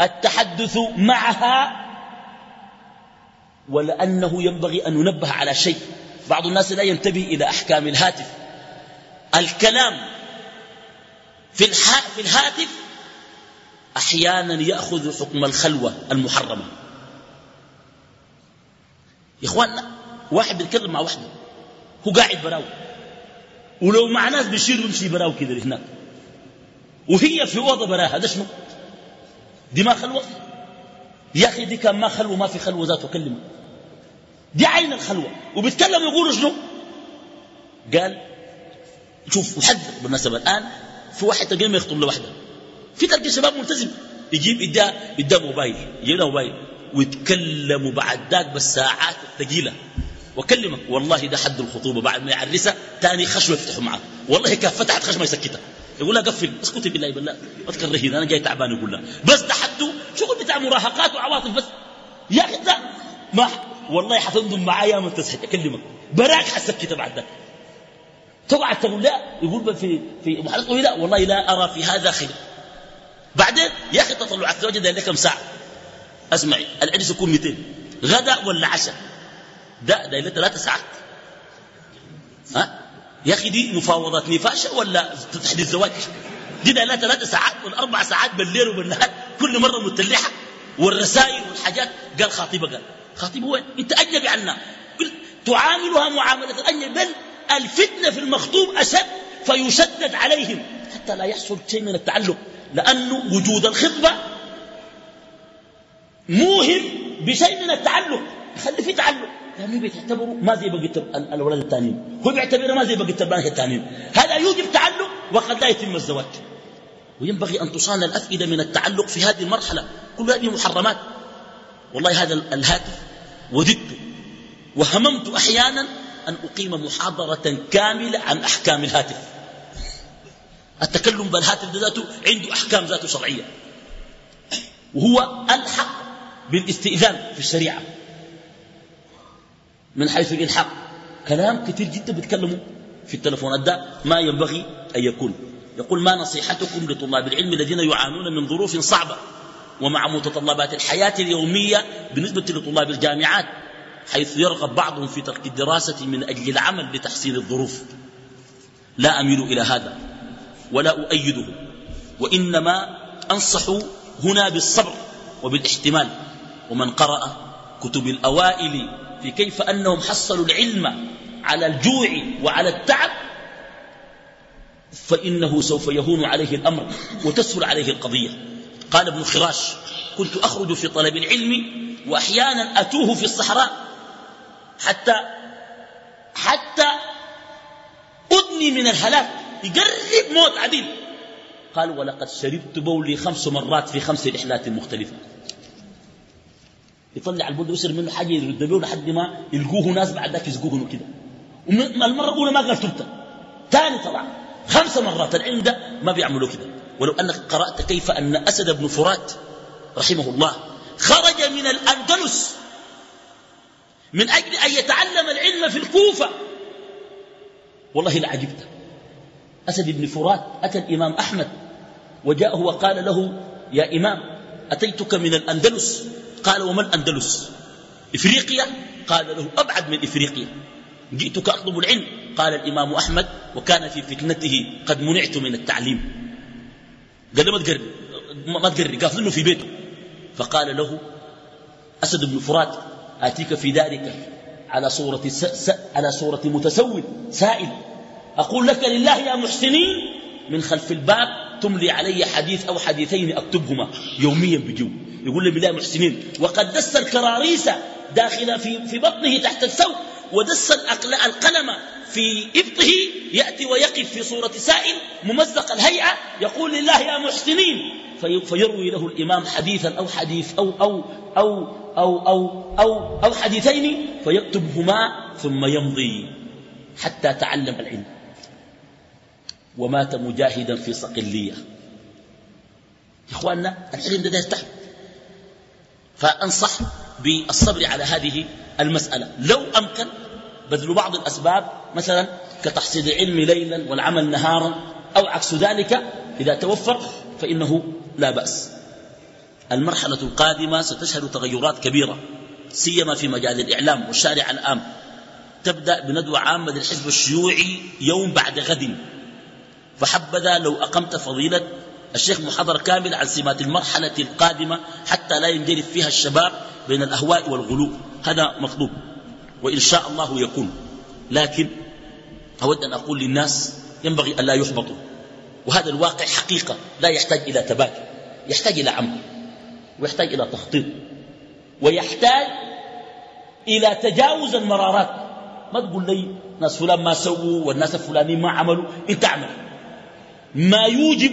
A: التحدث معها ولأنه ينبغي أن ننبه على شيء بعض الناس لا ينتبه إلى أحكام الهاتف الكلام في, في الهاتف أحيانا يأخذ حكم الخلوة المحرمة يا إخواننا واحد بيتكلم مع واحد هو قاعد براو ولو مع ناس بيشيل ويمشي براو كده هناك وهي في أوضة براها ده شنو دي ما خلوة يا أخي دي كان ما خلوة ما في خلوة ذات كلمة دي عين الخلوة وبيتكلم يقول شنو قال شوف لحد بالمناسبة الآن في واحد تقريبا يخطب لوحده في تلقي شباب ملتزم يجيب إداء إداء موبايل يجيب موبايل ويتكلموا بعد ذاك بالساعات الثقيلة وكلمك والله ده حد الخطوبة بعد ما يعرسها تاني خشوة يفتحوا معه والله كان فتحت خشمة يسكتها يقول لها قفل اسكتي بالله بالله ما تكرهين انا جاي تعبان يقول لها بس ده حده شغل بتاع مراهقات وعواطف بس يا اخي ده ما والله حتندم معايا يا من اكلمك براك حسكتها بعد ذاك تقعد تقول لا يقول في في محاضرته لا والله لا أرى في هذا خير بعدين يا أخي تطلع الزواج الزوجة ده كم ساعة اسمعي العرس يكون 200 غدا ولا عشاء ده ده له ثلاث ساعات ها يا أخي دي مفاوضات نفاشة ولا تحدي الزواج دي ده لها ثلاث ساعات والأربع ساعات بالليل وبالنهار كل مرة متلحة والرسائل والحاجات قال خطيبه قال خطيب هو انت اجنبي عنا تعاملها معامله الاجنبي بل الفتنه في المخطوب اشد فيشدد عليهم حتى لا يحصل شيء من التعلق لانه وجود الخطبه موهم بشيء من التعلق خلي في تعلق يعني بيعتبروا ما زي بقيه الولد الثانيين هو بيعتبره ما زي بقيه البنات الثانيين هذا يوجب تعلق وقد لا يتم الزواج وينبغي أن تصان الأفئدة من التعلق في هذه المرحلة كل هذه محرمات والله هذا الهاتف وددت وهممت أحيانا أن أقيم محاضرة كاملة عن أحكام الهاتف التكلم بالهاتف ذاته عنده أحكام ذاته شرعية وهو ألحق بالاستئذان في الشريعة من حيث الإلحاق كلام كثير جدا بيتكلموا في التلفونات ده ما ينبغي أن يكون يقول ما نصيحتكم لطلاب العلم الذين يعانون من ظروف صعبة ومع متطلبات الحياة اليومية بالنسبة لطلاب الجامعات حيث يرغب بعضهم في ترك الدراسة من أجل العمل لتحسين الظروف لا أميل إلى هذا ولا أؤيده وإنما أنصح هنا بالصبر وبالاحتمال ومن قرأ كتب الأوائل في كيف أنهم حصلوا العلم على الجوع وعلى التعب فإنه سوف يهون عليه الأمر وتسهل عليه القضية قال ابن خراش كنت أخرج في طلب العلم وأحيانا أتوه في الصحراء حتى حتى أدني من الهلاك يقرب موت عديد قال ولقد شربت بولي خمس مرات في خمس رحلات مختلفة يطلع البول يسر منه حاجة يرد له لحد ما يلقوه ناس بعد ذاك يزقوه كده المرة الأولى ما قال تلتة ثاني طلع خمس مرات العلم ده ما بيعملوا كده ولو أنك قرأت كيف أن أسد بن فرات رحمه الله خرج من الأندلس من أجل أن يتعلم العلم في الكوفة والله لعجبت أسد بن فرات أتى الإمام أحمد وجاءه وقال له يا إمام أتيتك من الأندلس قال وما الأندلس إفريقيا قال له أبعد من إفريقيا جئتك أطلب العلم قال الإمام أحمد وكان في فتنته قد منعت من التعليم قال له ما تقري ما تقري قافلينه في بيته فقال له أسد بن فرات آتيك في ذلك على صورة, س... س... على صورة متسول سائل أقول لك لله يا محسنين من خلف الباب تملي علي حديث أو حديثين أكتبهما يوميا بجو يقول لي بالله محسنين وقد دس الكراريس داخل في, في بطنه تحت الثوب ودس القلم في إبطه يأتي ويقف في صورة سائل ممزق الهيئة يقول لله يا محسنين فيروي له الإمام حديثا أو حديث أو أو أو أو أو أو, أو حديثين فيكتبهما ثم يمضي حتى تعلم العلم ومات مجاهدا في صقلية يا إخواننا العلم ده, ده يستحب فأنصح بالصبر على هذه المسألة لو أمكن بذل بعض الأسباب مثلا كتحصيل علم ليلا والعمل نهارا أو عكس ذلك إذا توفر فإنه لا بأس المرحلة القادمة ستشهد تغيرات كبيرة سيما في مجال الإعلام والشارع الآن تبدأ بندوة عامة للحزب الشيوعي يوم بعد غد فحبذا لو أقمت فضيلة الشيخ محاضرة كاملة عن سمات المرحلة القادمة حتى لا ينجرف فيها الشباب بين الأهواء والغلو هذا مطلوب وإن شاء الله يكون لكن أود أن أقول للناس ينبغي أن لا يحبطوا وهذا الواقع حقيقة لا يحتاج إلى تباكي يحتاج إلى عمل ويحتاج إلى تخطيط ويحتاج إلى تجاوز المرارات ما تقول لي ناس فلان ما سووا والناس الفلانيين ما عملوا انت اعمل ما يوجب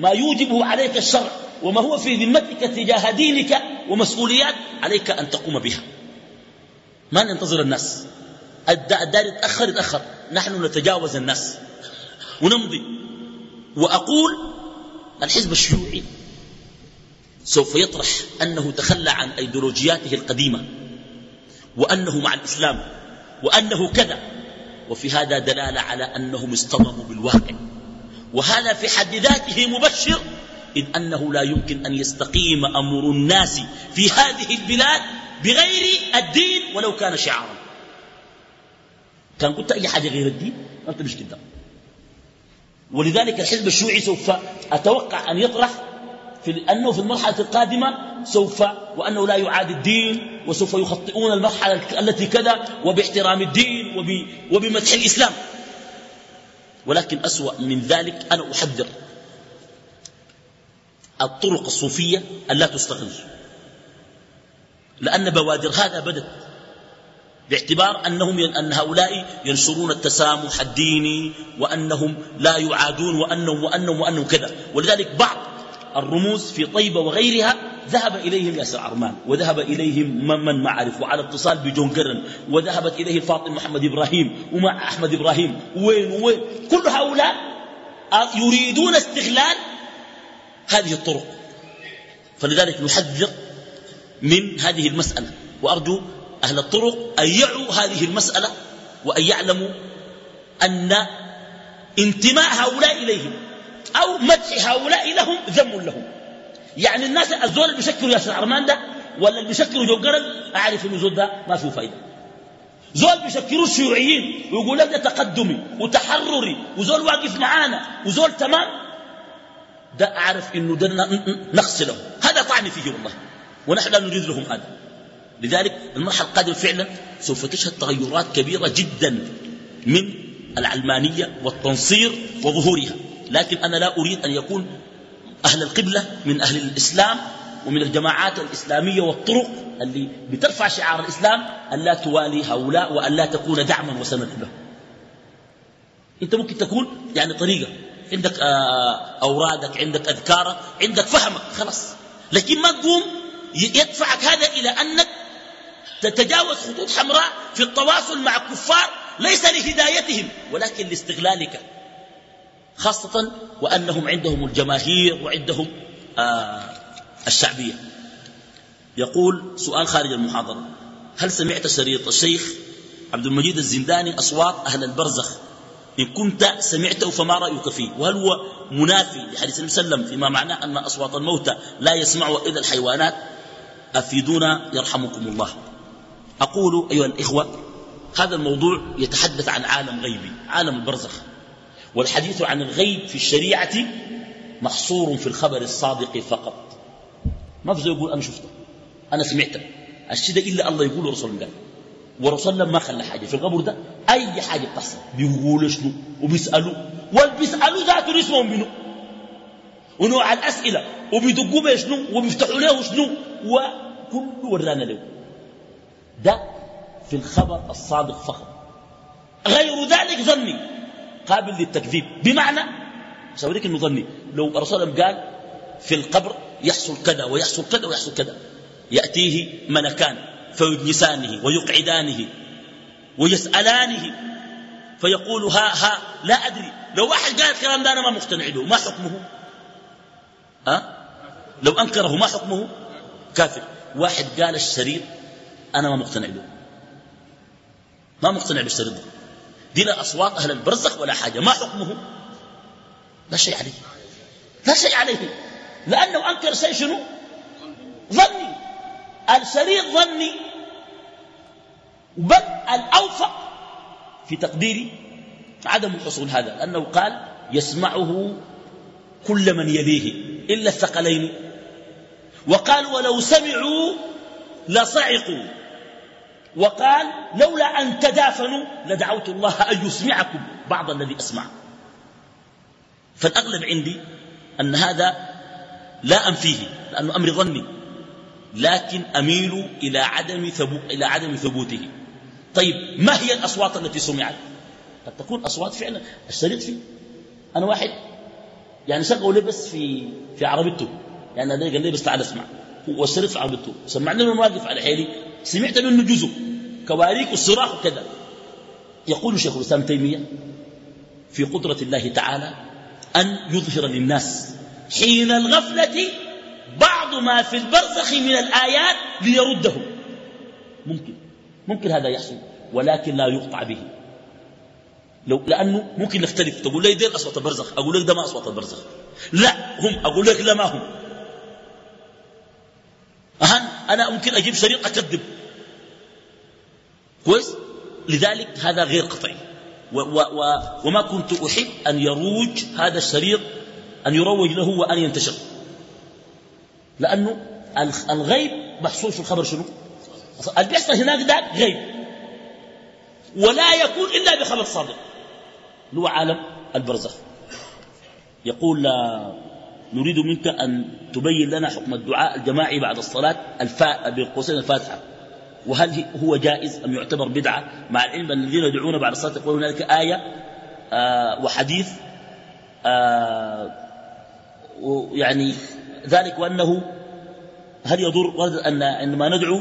A: ما يوجبه عليك الشرع وما هو في ذمتك تجاه دينك ومسؤوليات عليك أن تقوم بها ما ننتظر الناس الدار يتأخر يتأخر نحن نتجاوز الناس ونمضي وأقول الحزب الشيوعي سوف يطرح أنه تخلى عن أيديولوجياته القديمة وأنه مع الإسلام وأنه كذا وفي هذا دلالة على أنهم اصطدموا بالواقع وهذا في حد ذاته مبشر إذ أنه لا يمكن أن يستقيم أمر الناس في هذه البلاد بغير الدين ولو كان شعارا كان قلت أي حاجة غير الدين أنت مش كده ولذلك الحزب الشيوعي سوف أتوقع أن يطرح في أنه في المرحلة القادمة سوف وأنه لا يعاد الدين وسوف يخطئون المرحلة التي كذا وباحترام الدين وب وبمدح الإسلام ولكن أسوأ من ذلك أنا أحذر الطرق الصوفية أن لا تستغل لأن بوادر هذا بدت باعتبار أنهم أن هؤلاء ينشرون التسامح الديني وأنهم لا يعادون وأنهم وأنهم وأنهم كذا ولذلك بعض الرموز في طيبة وغيرها ذهب إليهم ياسر عرمان وذهب إليهم من من معرف وعلى اتصال بجون قرن وذهبت إليه فاطم محمد إبراهيم ومع أحمد إبراهيم وين وين كل هؤلاء يريدون استغلال هذه الطرق فلذلك نحذر من هذه المسألة وأرجو أهل الطرق أن يعوا هذه المسألة وأن يعلموا أن انتماء هؤلاء إليهم أو مدح هؤلاء لهم ذم لهم يعني الناس الزول اللي بيشكلوا ياسر عرمان ده ولا اللي بيشكلوا قرن أعرف إنه زول ده ما فيه فايدة زول بيشكلوا الشيوعيين ويقول لك ده تقدمي وتحرري وزول واقف معانا وزول تمام ده أعرف إنه ده نقص له هذا طعن فيه والله ونحن لا نريد لهم هذا لذلك المرحلة القادمة فعلا سوف تشهد تغيرات كبيرة جدا من العلمانية والتنصير وظهورها لكن أنا لا أريد أن يكون أهل القبلة من أهل الإسلام ومن الجماعات الإسلامية والطرق اللي بترفع شعار الإسلام أن لا توالي هؤلاء وأن لا تكون دعما وسندا له أنت ممكن تكون يعني طريقة عندك آه، أورادك عندك أذكارك عندك فهمك خلاص لكن ما تقوم يدفعك هذا إلى أنك تتجاوز خطوط حمراء في التواصل مع الكفار ليس لهدايتهم ولكن لاستغلالك خاصة وأنهم عندهم الجماهير وعندهم آه الشعبية يقول سؤال خارج المحاضرة هل سمعت شريط الشيخ عبد المجيد الزنداني أصوات أهل البرزخ إن كنت سمعته فما رأيك فيه وهل هو منافي لحديث المسلم صلى الله عليه وسلم فيما معناه أن أصوات الموتى لا يسمعها إلا الحيوانات أفيدونا يرحمكم الله أقول أيها الإخوة هذا الموضوع يتحدث عن عالم غيبي عالم البرزخ والحديث عن الغيب في الشريعة محصور في الخبر الصادق فقط ما في زي يقول أنا شفته أنا سمعته الشدة إلا الله يقول ورسول الله ورسول الله ما خلى حاجة في القبر ده أي حاجة بتحصل بيقولوا شنو وبيسألوا والبيسألوا ذاته اسمهم منه ونوع الأسئلة وبيدقوا بيشنو شنو وبيفتحوا له شنو و كله ورانا له ده في الخبر الصادق فقط غير ذلك ظني قابل للتكذيب بمعنى سأوريك أنه ظني لو الرسول قال في القبر يحصل كذا ويحصل كذا ويحصل كذا يأتيه ملكان فيجلسانه ويقعدانه ويسألانه فيقول ها ها لا أدري لو واحد قال الكلام ده أنا ما مقتنع به ما حكمه ها؟ لو أنكره ما حكمه كافر واحد قال الشريط أنا ما مقتنع به ما مقتنع بالشريط دي لا أصوات أهل البرزخ ولا حاجة ما حكمه لا شيء عليه لا شيء عليه لأنه أنكر شيء شنو ظني الشريط ظني بل الأوفق في تقديري عدم حصول هذا لأنه قال يسمعه كل من يليه إلا الثقلين وقال ولو سمعوا لصعقوا وقال لولا أن تدافنوا لدعوت الله أن يسمعكم بعض الذي أسمع فالأغلب عندي أن هذا لا أنفيه لأنه أمر ظني لكن أميل إلى عدم, ثبو إلى عدم ثبوته طيب ما هي الأصوات التي سمعت قد تكون أصوات فعلا اشتريت فيه أنا واحد يعني شغل لبس في, في عربيته لأن يعني قال لي بس تعال اسمع وصرت صعبته سمعنا من واقف على حيلي سمعت منه جزء كواريك والصراخ وكذا يقول شيخ الإسلام تيمية في قدرة الله تعالى أن يظهر للناس حين الغفلة بعض ما في البرزخ من الآيات ليردهم ممكن ممكن هذا يحصل ولكن لا يقطع به لو لأنه ممكن نختلف تقول لي دير أصوات البرزخ أقول لك ده ما أصوات البرزخ لا هم أقول لك لا ما هم أهن أنا ممكن أجيب شريط أكذب كويس لذلك هذا غير قطعي و و و وما كنت أحب أن يروج هذا الشريط أن يروج له وأن ينتشر لأنه الغيب محصول في الخبر شنو اللي بيحصل هناك ده غيب ولا يكون إلا بخبر صادق اللي هو عالم البرزخ يقول نريد منك أن تبين لنا حكم الدعاء الجماعي بعد الصلاة الفاء بقوسين الفاتحة وهل هو جائز أم يعتبر بدعة مع العلم أن الذين يدعون بعد الصلاة يقولون هنالك آية آه، وحديث آه، يعني ذلك وأنه هل يضر ورد أن عندما ندعو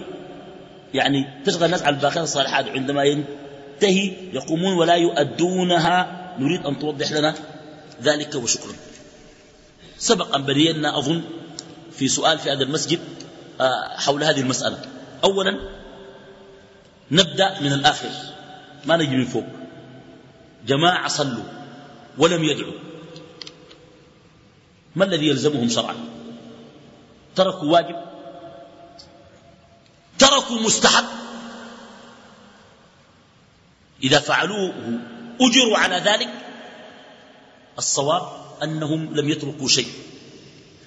A: يعني تشغل الناس على الباخره الصالحات عندما ينتهي يقومون ولا يؤدونها نريد أن توضح لنا ذلك وشكرا سبق أن بدينا أظن في سؤال في هذا المسجد آه، حول هذه المسألة أولا نبدأ من الآخر ما نجي من فوق جماعة صلوا ولم يدعوا ما الذي يلزمهم شرعا تركوا واجب تركوا مستحب إذا فعلوه أجروا على ذلك الصواب أنهم لم يتركوا شيء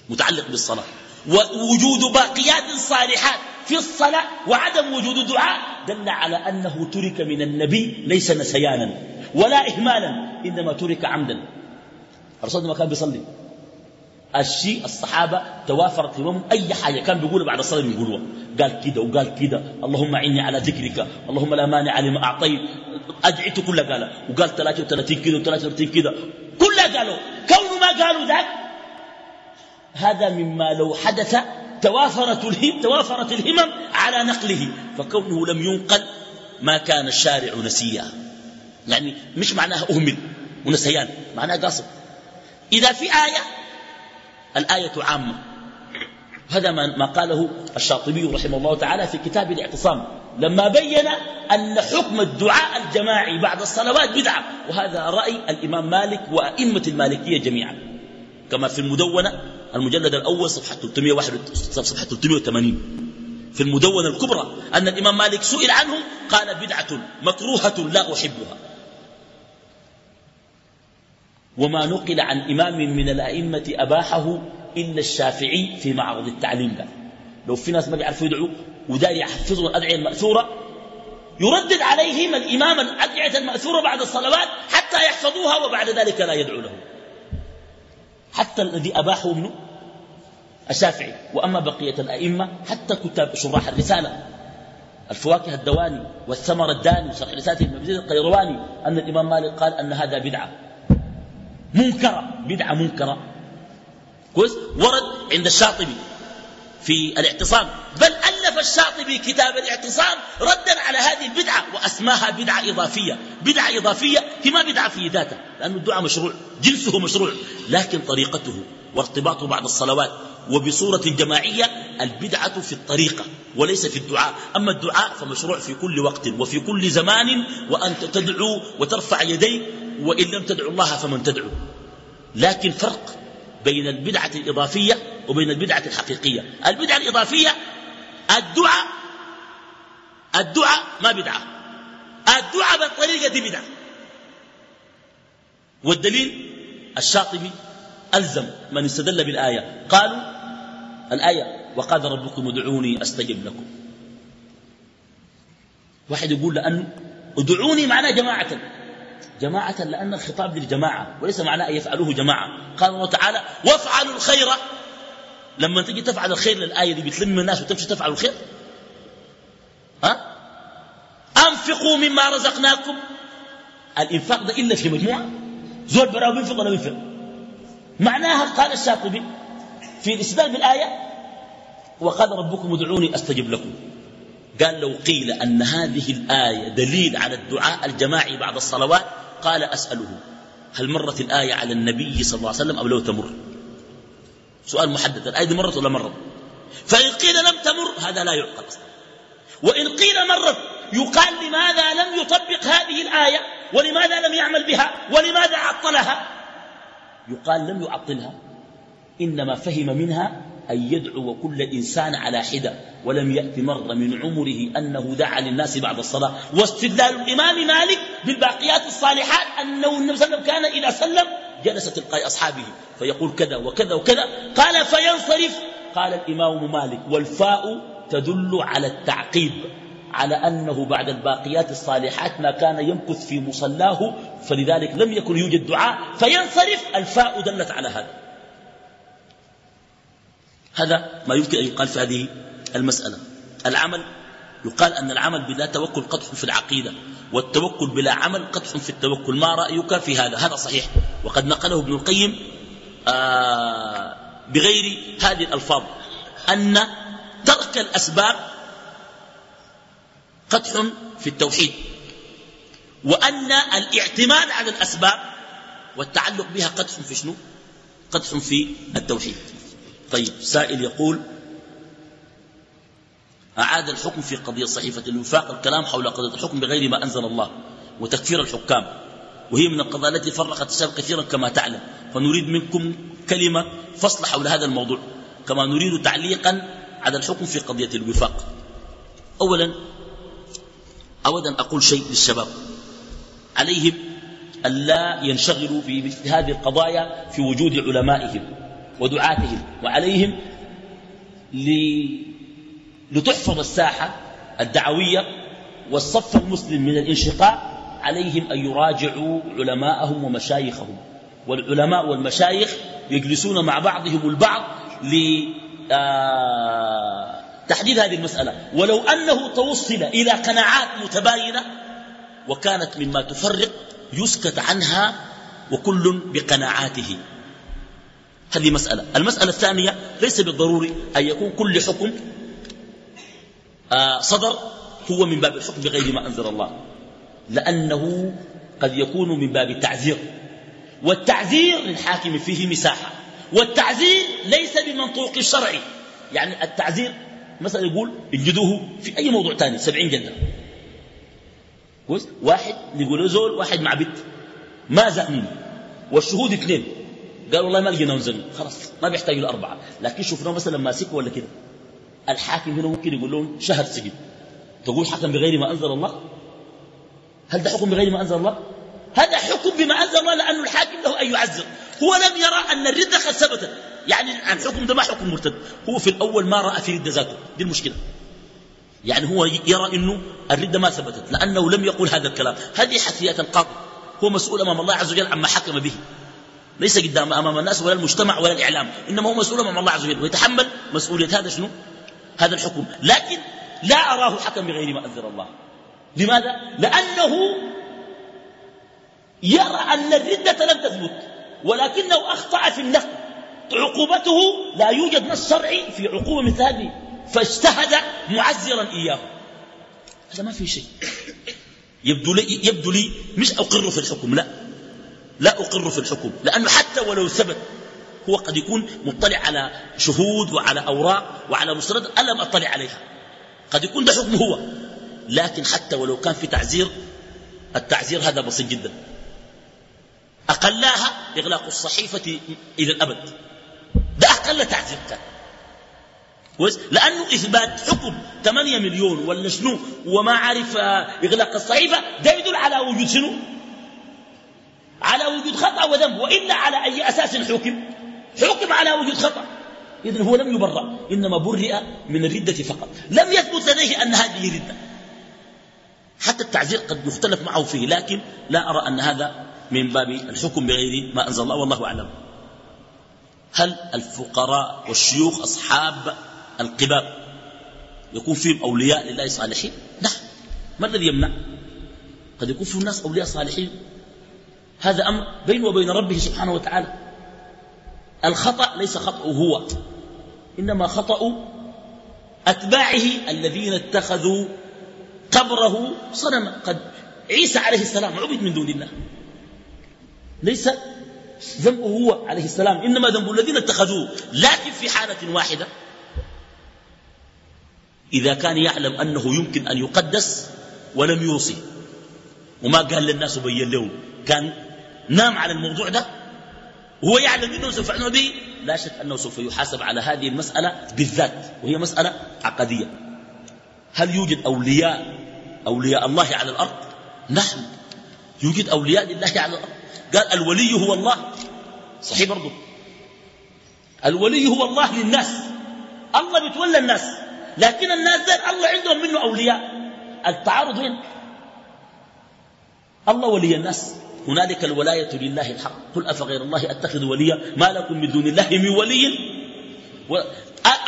A: متعلق بالصلاة ووجود باقيات صالحات في الصلاة وعدم وجود دعاء دل على أنه ترك من النبي ليس نسيانا ولا إهمالا إنما ترك عمدا الرسول ما كان بيصلي الشيء الصحابة توافرت همهم أي حاجة كان بيقولوا بعد الصلاة بيقولوها قال كده وقال كده اللهم أعني على ذكرك اللهم لا مانع لما أعطيت أدعيته كلها قال وقال 33 كده و33 كده كلها قالوا كونه ما قالوا ذاك هذا مما لو حدث توافرت الهم توافرت الهمم على نقله فكونه لم ينقل ما كان الشارع نسيا يعني مش معناها أهمل ونسيان معناها قاصر إذا في آية الآية عامة هذا ما قاله الشاطبي رحمه الله تعالى في كتاب الاعتصام لما بين أن حكم الدعاء الجماعي بعد الصلوات بدعة وهذا رأي الإمام مالك وأئمة المالكية جميعا كما في المدونة المجلد الأول صفحة 381 في المدونة الكبرى أن الإمام مالك سئل عنه قال بدعة مكروهة لا أحبها وما نقل عن إمام من الأئمة أباحه إلا الشافعي في معرض التعليم ده لو في ناس ما بيعرفوا يدعوا ودار يحفظهم الأدعية المأثورة يردد عليهم الإمام الأدعية المأثورة بعد الصلوات حتى يحفظوها وبعد ذلك لا يدعو له حتى الذي أباحه منه الشافعي وأما بقية الأئمة حتى كتاب شراح الرسالة الفواكه الدواني والثمر الداني وشرح رسالة ابن القيرواني أن الإمام مالك قال أن هذا بدعة منكرة بدعة منكرة كويس ورد عند الشاطبي في الاعتصام بل ألف الشاطبي كتاب الاعتصام ردا على هذه البدعة وأسماها بدعة إضافية بدعة إضافية هي ما بدعة في ذاتها لأن الدعاء مشروع جنسه مشروع لكن طريقته وارتباطه بعد الصلوات وبصورة جماعية البدعة في الطريقة وليس في الدعاء أما الدعاء فمشروع في كل وقت وفي كل زمان وأنت تدعو وترفع يديك وإن لم تدعو الله فمن تدعو لكن فرق بين البدعة الإضافية وبين البدعة الحقيقية البدعة الإضافية الدعاء الدعاء ما بدعة الدعاء بالطريقة دي بدعة والدليل الشاطبي ألزم من استدل بالآية قالوا الآية وقال ربكم ادعوني أستجب لكم واحد يقول لأنه ادعوني معنا جماعة جماعة لأن الخطاب للجماعة وليس معناه أن يفعلوه جماعة قال الله تعالى وافعلوا الخير لما تجي تفعل الخير للآية دي بتلم الناس وتمشي تفعل الخير ها أنفقوا مما رزقناكم الإنفاق ده إلا في مجموعة زول براه بينفق ولا بينفق معناها قال الشاطبي في الاستدلال بالآية وقال ربكم ادعوني أستجب لكم قال لو قيل أن هذه الآية دليل على الدعاء الجماعي بعد الصلوات قال أسأله هل مرت الآية على النبي صلى الله عليه وسلم أو لو تمر سؤال محدد الآية دي مرت ولا مرت فإن قيل لم تمر هذا لا يعقل أصلا وإن قيل مرت يقال لماذا لم يطبق هذه الآية ولماذا لم يعمل بها ولماذا عطلها يقال لم يعطلها إنما فهم منها أن يدعو كل إنسان على حدة ولم يأت مرة من عمره أنه دعا للناس بعد الصلاة واستدلال الإمام مالك بالباقيات الصالحات أنه النبي صلى الله عليه وسلم كان إذا سلم جلس تلقاء أصحابه فيقول كذا وكذا وكذا قال فينصرف قال الإمام مالك والفاء تدل على التعقيب على أنه بعد الباقيات الصالحات ما كان يمكث في مصلاه فلذلك لم يكن يوجد دعاء فينصرف الفاء دلت على هذا هذا ما يمكن أن يقال في هذه المسألة العمل يقال أن العمل بلا توكل قدح في العقيدة والتوكل بلا عمل قدح في التوكل ما رأيك في هذا هذا صحيح وقد نقله ابن القيم آه بغير هذه الألفاظ أن ترك الأسباب قدح في التوحيد وأن الاعتماد على الأسباب والتعلق بها قدح في شنو قدح في التوحيد طيب سائل يقول أعاد الحكم في قضية صحيفة الوفاق الكلام حول قضية الحكم بغير ما أنزل الله وتكفير الحكام وهي من القضايا التي فرقت الشباب كثيرا كما تعلم فنريد منكم كلمة فصل حول هذا الموضوع كما نريد تعليقا على الحكم في قضية الوفاق أولا أود أن أقول شيء للشباب عليهم ألا ينشغلوا بمثل هذه القضايا في وجود علمائهم ودعاتهم وعليهم لتحفظ الساحة الدعوية والصف المسلم من الانشقاق عليهم أن يراجعوا علماءهم ومشايخهم والعلماء والمشايخ يجلسون مع بعضهم البعض لتحديد آه، هذه المسألة ولو أنه توصل إلى قناعات متباينة وكانت مما تفرق يسكت عنها وكل بقناعاته هذه مسألة المسألة الثانية ليس بالضروري أن يكون كل حكم آه، صدر هو من باب الحكم بغير ما أنزل الله لأنه قد يكون من باب التعذير والتعذير للحاكم فيه مساحة والتعذير ليس بمنطوق الشرع يعني التعذير مثلا يقول اجدوه في أي موضوع ثاني سبعين جنة كويس واحد يقول زول واحد مع بنت ما زاد والشهود اثنين قال والله ما لقينا نزلوا خلاص ما بيحتاجوا الأربعة لكن شفناه مثلا ماسك ولا كده الحاكم هنا ممكن يقول لهم شهر سجن تقول حكم بغير ما أنزل الله هل ده حكم بغير ما أنزل الله هذا حكم بما أنزل الله لأن الحاكم له أن يعزر هو لم يرى أن الردة قد ثبتت يعني الحكم ده ما حكم مرتد هو في الأول ما رأى في ردة ذاته دي المشكلة يعني هو يرى أنه الردة ما ثبتت لأنه لم يقول هذا الكلام هذه حثيات القاضي هو مسؤول أمام الله عز وجل عما حكم به ليس قدام امام الناس ولا المجتمع ولا الاعلام انما هو مسؤول امام الله عز وجل ويتحمل مسؤوليه هذا شنو هذا الحكم لكن لا اراه حكم بغير ما انزل الله لماذا لانه يرى ان الرده لم تثبت ولكنه اخطا في النقد عقوبته لا يوجد نص شرعي في عقوبه مثل هذه فاجتهد معزرا اياه هذا ما في شيء يبدو لي, يبدو لي مش أقر في الحكم لا لا أقر في الحكم لأنه حتى ولو ثبت هو قد يكون مطلع على شهود وعلى أوراق وعلى مستندات ألم أطلع عليها قد يكون ده حكم هو لكن حتى ولو كان في تعزير التعزير هذا بسيط جدا أقلاها إغلاق الصحيفة إلى الأبد ده أقل تعزير كان كويس لأنه إثبات حكم 8 مليون ولا شنو وما عرف إغلاق الصحيفة ده يدل على وجود شنو على وجود خطأ وذنب وإلا على أي أساس حكم حكم على وجود خطأ إذن هو لم يبرأ إنما برئ من الردة فقط لم يثبت لديه أن هذه ردة حتى التعزير قد يختلف معه فيه لكن لا أرى أن هذا من باب الحكم بغير ما أنزل الله والله أعلم هل الفقراء والشيوخ أصحاب القباب يكون فيهم أولياء لله صالحين؟ لا ما الذي يمنع؟ قد يكون في الناس أولياء صالحين هذا أمر بينه وبين ربه سبحانه وتعالى الخطأ ليس خطأه هو إنما خطأ أتباعه الذين اتخذوا قبره صنما قد عيسى عليه السلام عبد من دون الله ليس ذنبه هو عليه السلام إنما ذنب الذين اتخذوه لكن في حالة واحدة إذا كان يعلم أنه يمكن أن يقدس ولم يوصي وما قال للناس بين له كان نام على الموضوع ده هو يعلم انه سوف يعلم به لا شك انه سوف يحاسب على هذه المساله بالذات وهي مساله عقديه هل يوجد اولياء اولياء الله على الارض نعم يوجد اولياء لله على الارض قال الولي هو الله صحيح برضه الولي هو الله للناس الله بيتولى الناس لكن الناس ذات الله عندهم منه اولياء التعارض وين الله ولي الناس هنالك الولاية لله الحق قل أفغير الله أتخذ وليا ما لكم من دون الله من ولي و...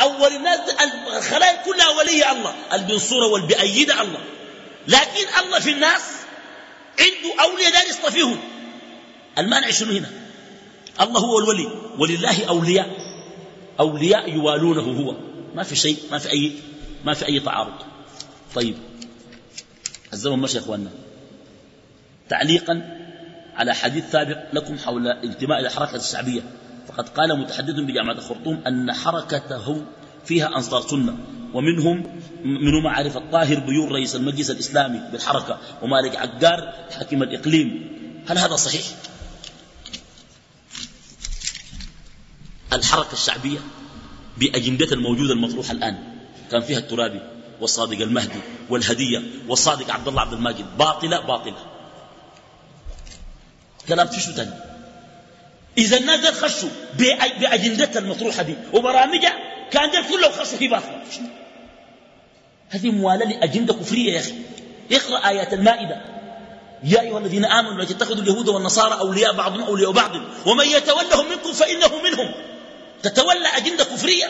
A: أول الناس الخلائق كلها ولي الله البنصورة والبأيد الله لكن الله في الناس عنده أولياء لا يصطفيهم المانع شنو هنا الله هو الولي ولله أولياء أولياء يوالونه هو ما في شيء ما في أي ما في أي تعارض طيب الزمن ماشي يا أخواننا تعليقا على حديث سابق لكم حول انتماء إلى الحركة الشعبية فقد قال متحدث بجامعة الخرطوم أن حركته فيها أنصار سنة ومنهم من معرفة الطاهر بيور رئيس المجلس الإسلامي بالحركة ومالك عقار حاكم الإقليم هل هذا صحيح؟ الحركة الشعبية بأجندتها الموجودة المطروحة الآن كان فيها الترابي والصادق المهدي والهدية والصادق عبد الله عبد الماجد باطلة باطلة كلام تشو تاني إذا الناس دل خشوا بأجندتها المطروحة دي وبرامجها كان دل كله خشوا في باطل هذه موالاه لأجندة كفرية يا أخي اقرأ آيات المائدة يا أيها الذين آمنوا لا تتخذوا اليهود والنصارى أولياء بعضهم أولياء بعض ومن يتولهم منكم فإنه منهم تتولى أجندة كفرية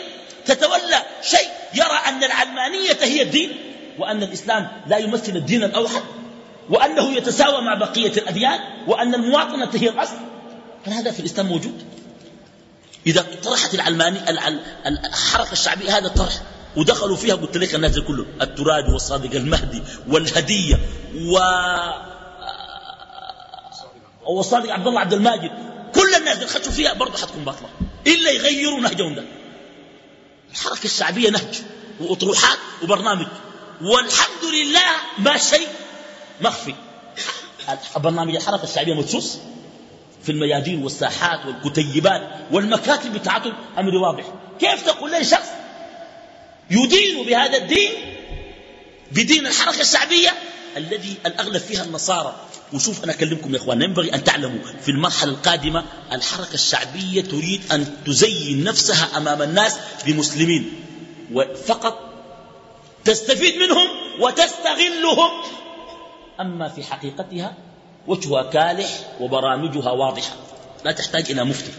A: تتولى شيء يرى أن العلمانية هي الدين وأن الإسلام لا يمثل الدين الأوحد وأنه يتساوى مع بقية الأديان وأن المواطنة هي الأصل هل هذا في الإسلام موجود إذا طرحت العلماني الحركة الشعبية هذا الطرح ودخلوا فيها بالتاريخ لك الناس كله التراد والصادق المهدي والهدية و آه، والصادق عبد الله عبد الماجد كل الناس اللي خشوا فيها برضه حتكون باطلة إلا يغيروا نهجهم ده الحركة الشعبية نهج وأطروحات وبرنامج والحمد لله ما شيء مخفي برنامج الحركة الشعبية مدسوس في الميادين والساحات والكتيبات والمكاتب بتاعتهم أمر واضح كيف تقول لي شخص يدين بهذا الدين بدين الحركة الشعبية الذي الأغلب فيها النصارى وشوف أنا أكلمكم يا اخوان ينبغي أن تعلموا في المرحلة القادمة الحركة الشعبية تريد أن تزين نفسها أمام الناس بمسلمين وفقط تستفيد منهم وتستغلهم أما في حقيقتها وجهها كالح وبرامجها واضحة لا تحتاج إلى مفتي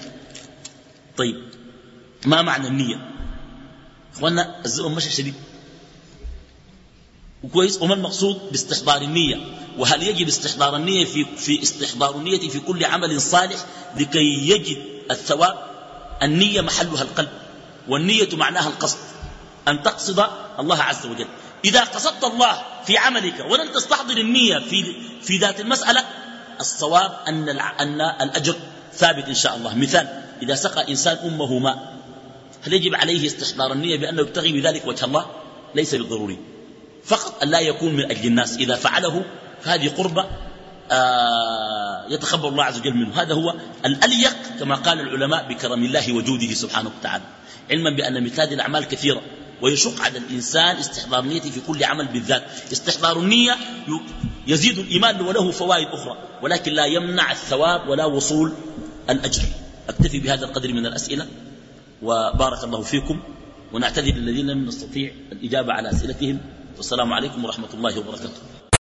A: طيب ما معنى النية أخوانا الزمن مشى شديد وكويس وما المقصود باستحضار النية وهل يجب استحضار النية في, في استحضار النية في كل عمل صالح لكي يجد الثواب النية محلها القلب والنية معناها القصد أن تقصد الله عز وجل إذا قصدت الله في عملك ولم تستحضر النية في, في ذات المسألة الصواب أن, أن الأجر ثابت إن شاء الله مثال إذا سقى إنسان أمه ماء هل يجب عليه استحضار النية بأنه يبتغي بذلك وجه الله ليس بالضروري فقط أن لا يكون من أجل الناس إذا فعله فهذه قربة آه يتخبر الله عز وجل منه هذا هو الأليق كما قال العلماء بكرم الله وجوده سبحانه وتعالى علما بأن مثل هذه الأعمال كثيرة ويشق على الإنسان استحضار نيته في كل عمل بالذات استحضار النية يزيد الإيمان وله فوائد أخرى ولكن لا يمنع الثواب ولا وصول الأجر أكتفي بهذا القدر من الأسئلة وبارك الله فيكم ونعتذر للذين لم نستطيع الإجابة على أسئلتهم والسلام عليكم ورحمة الله وبركاته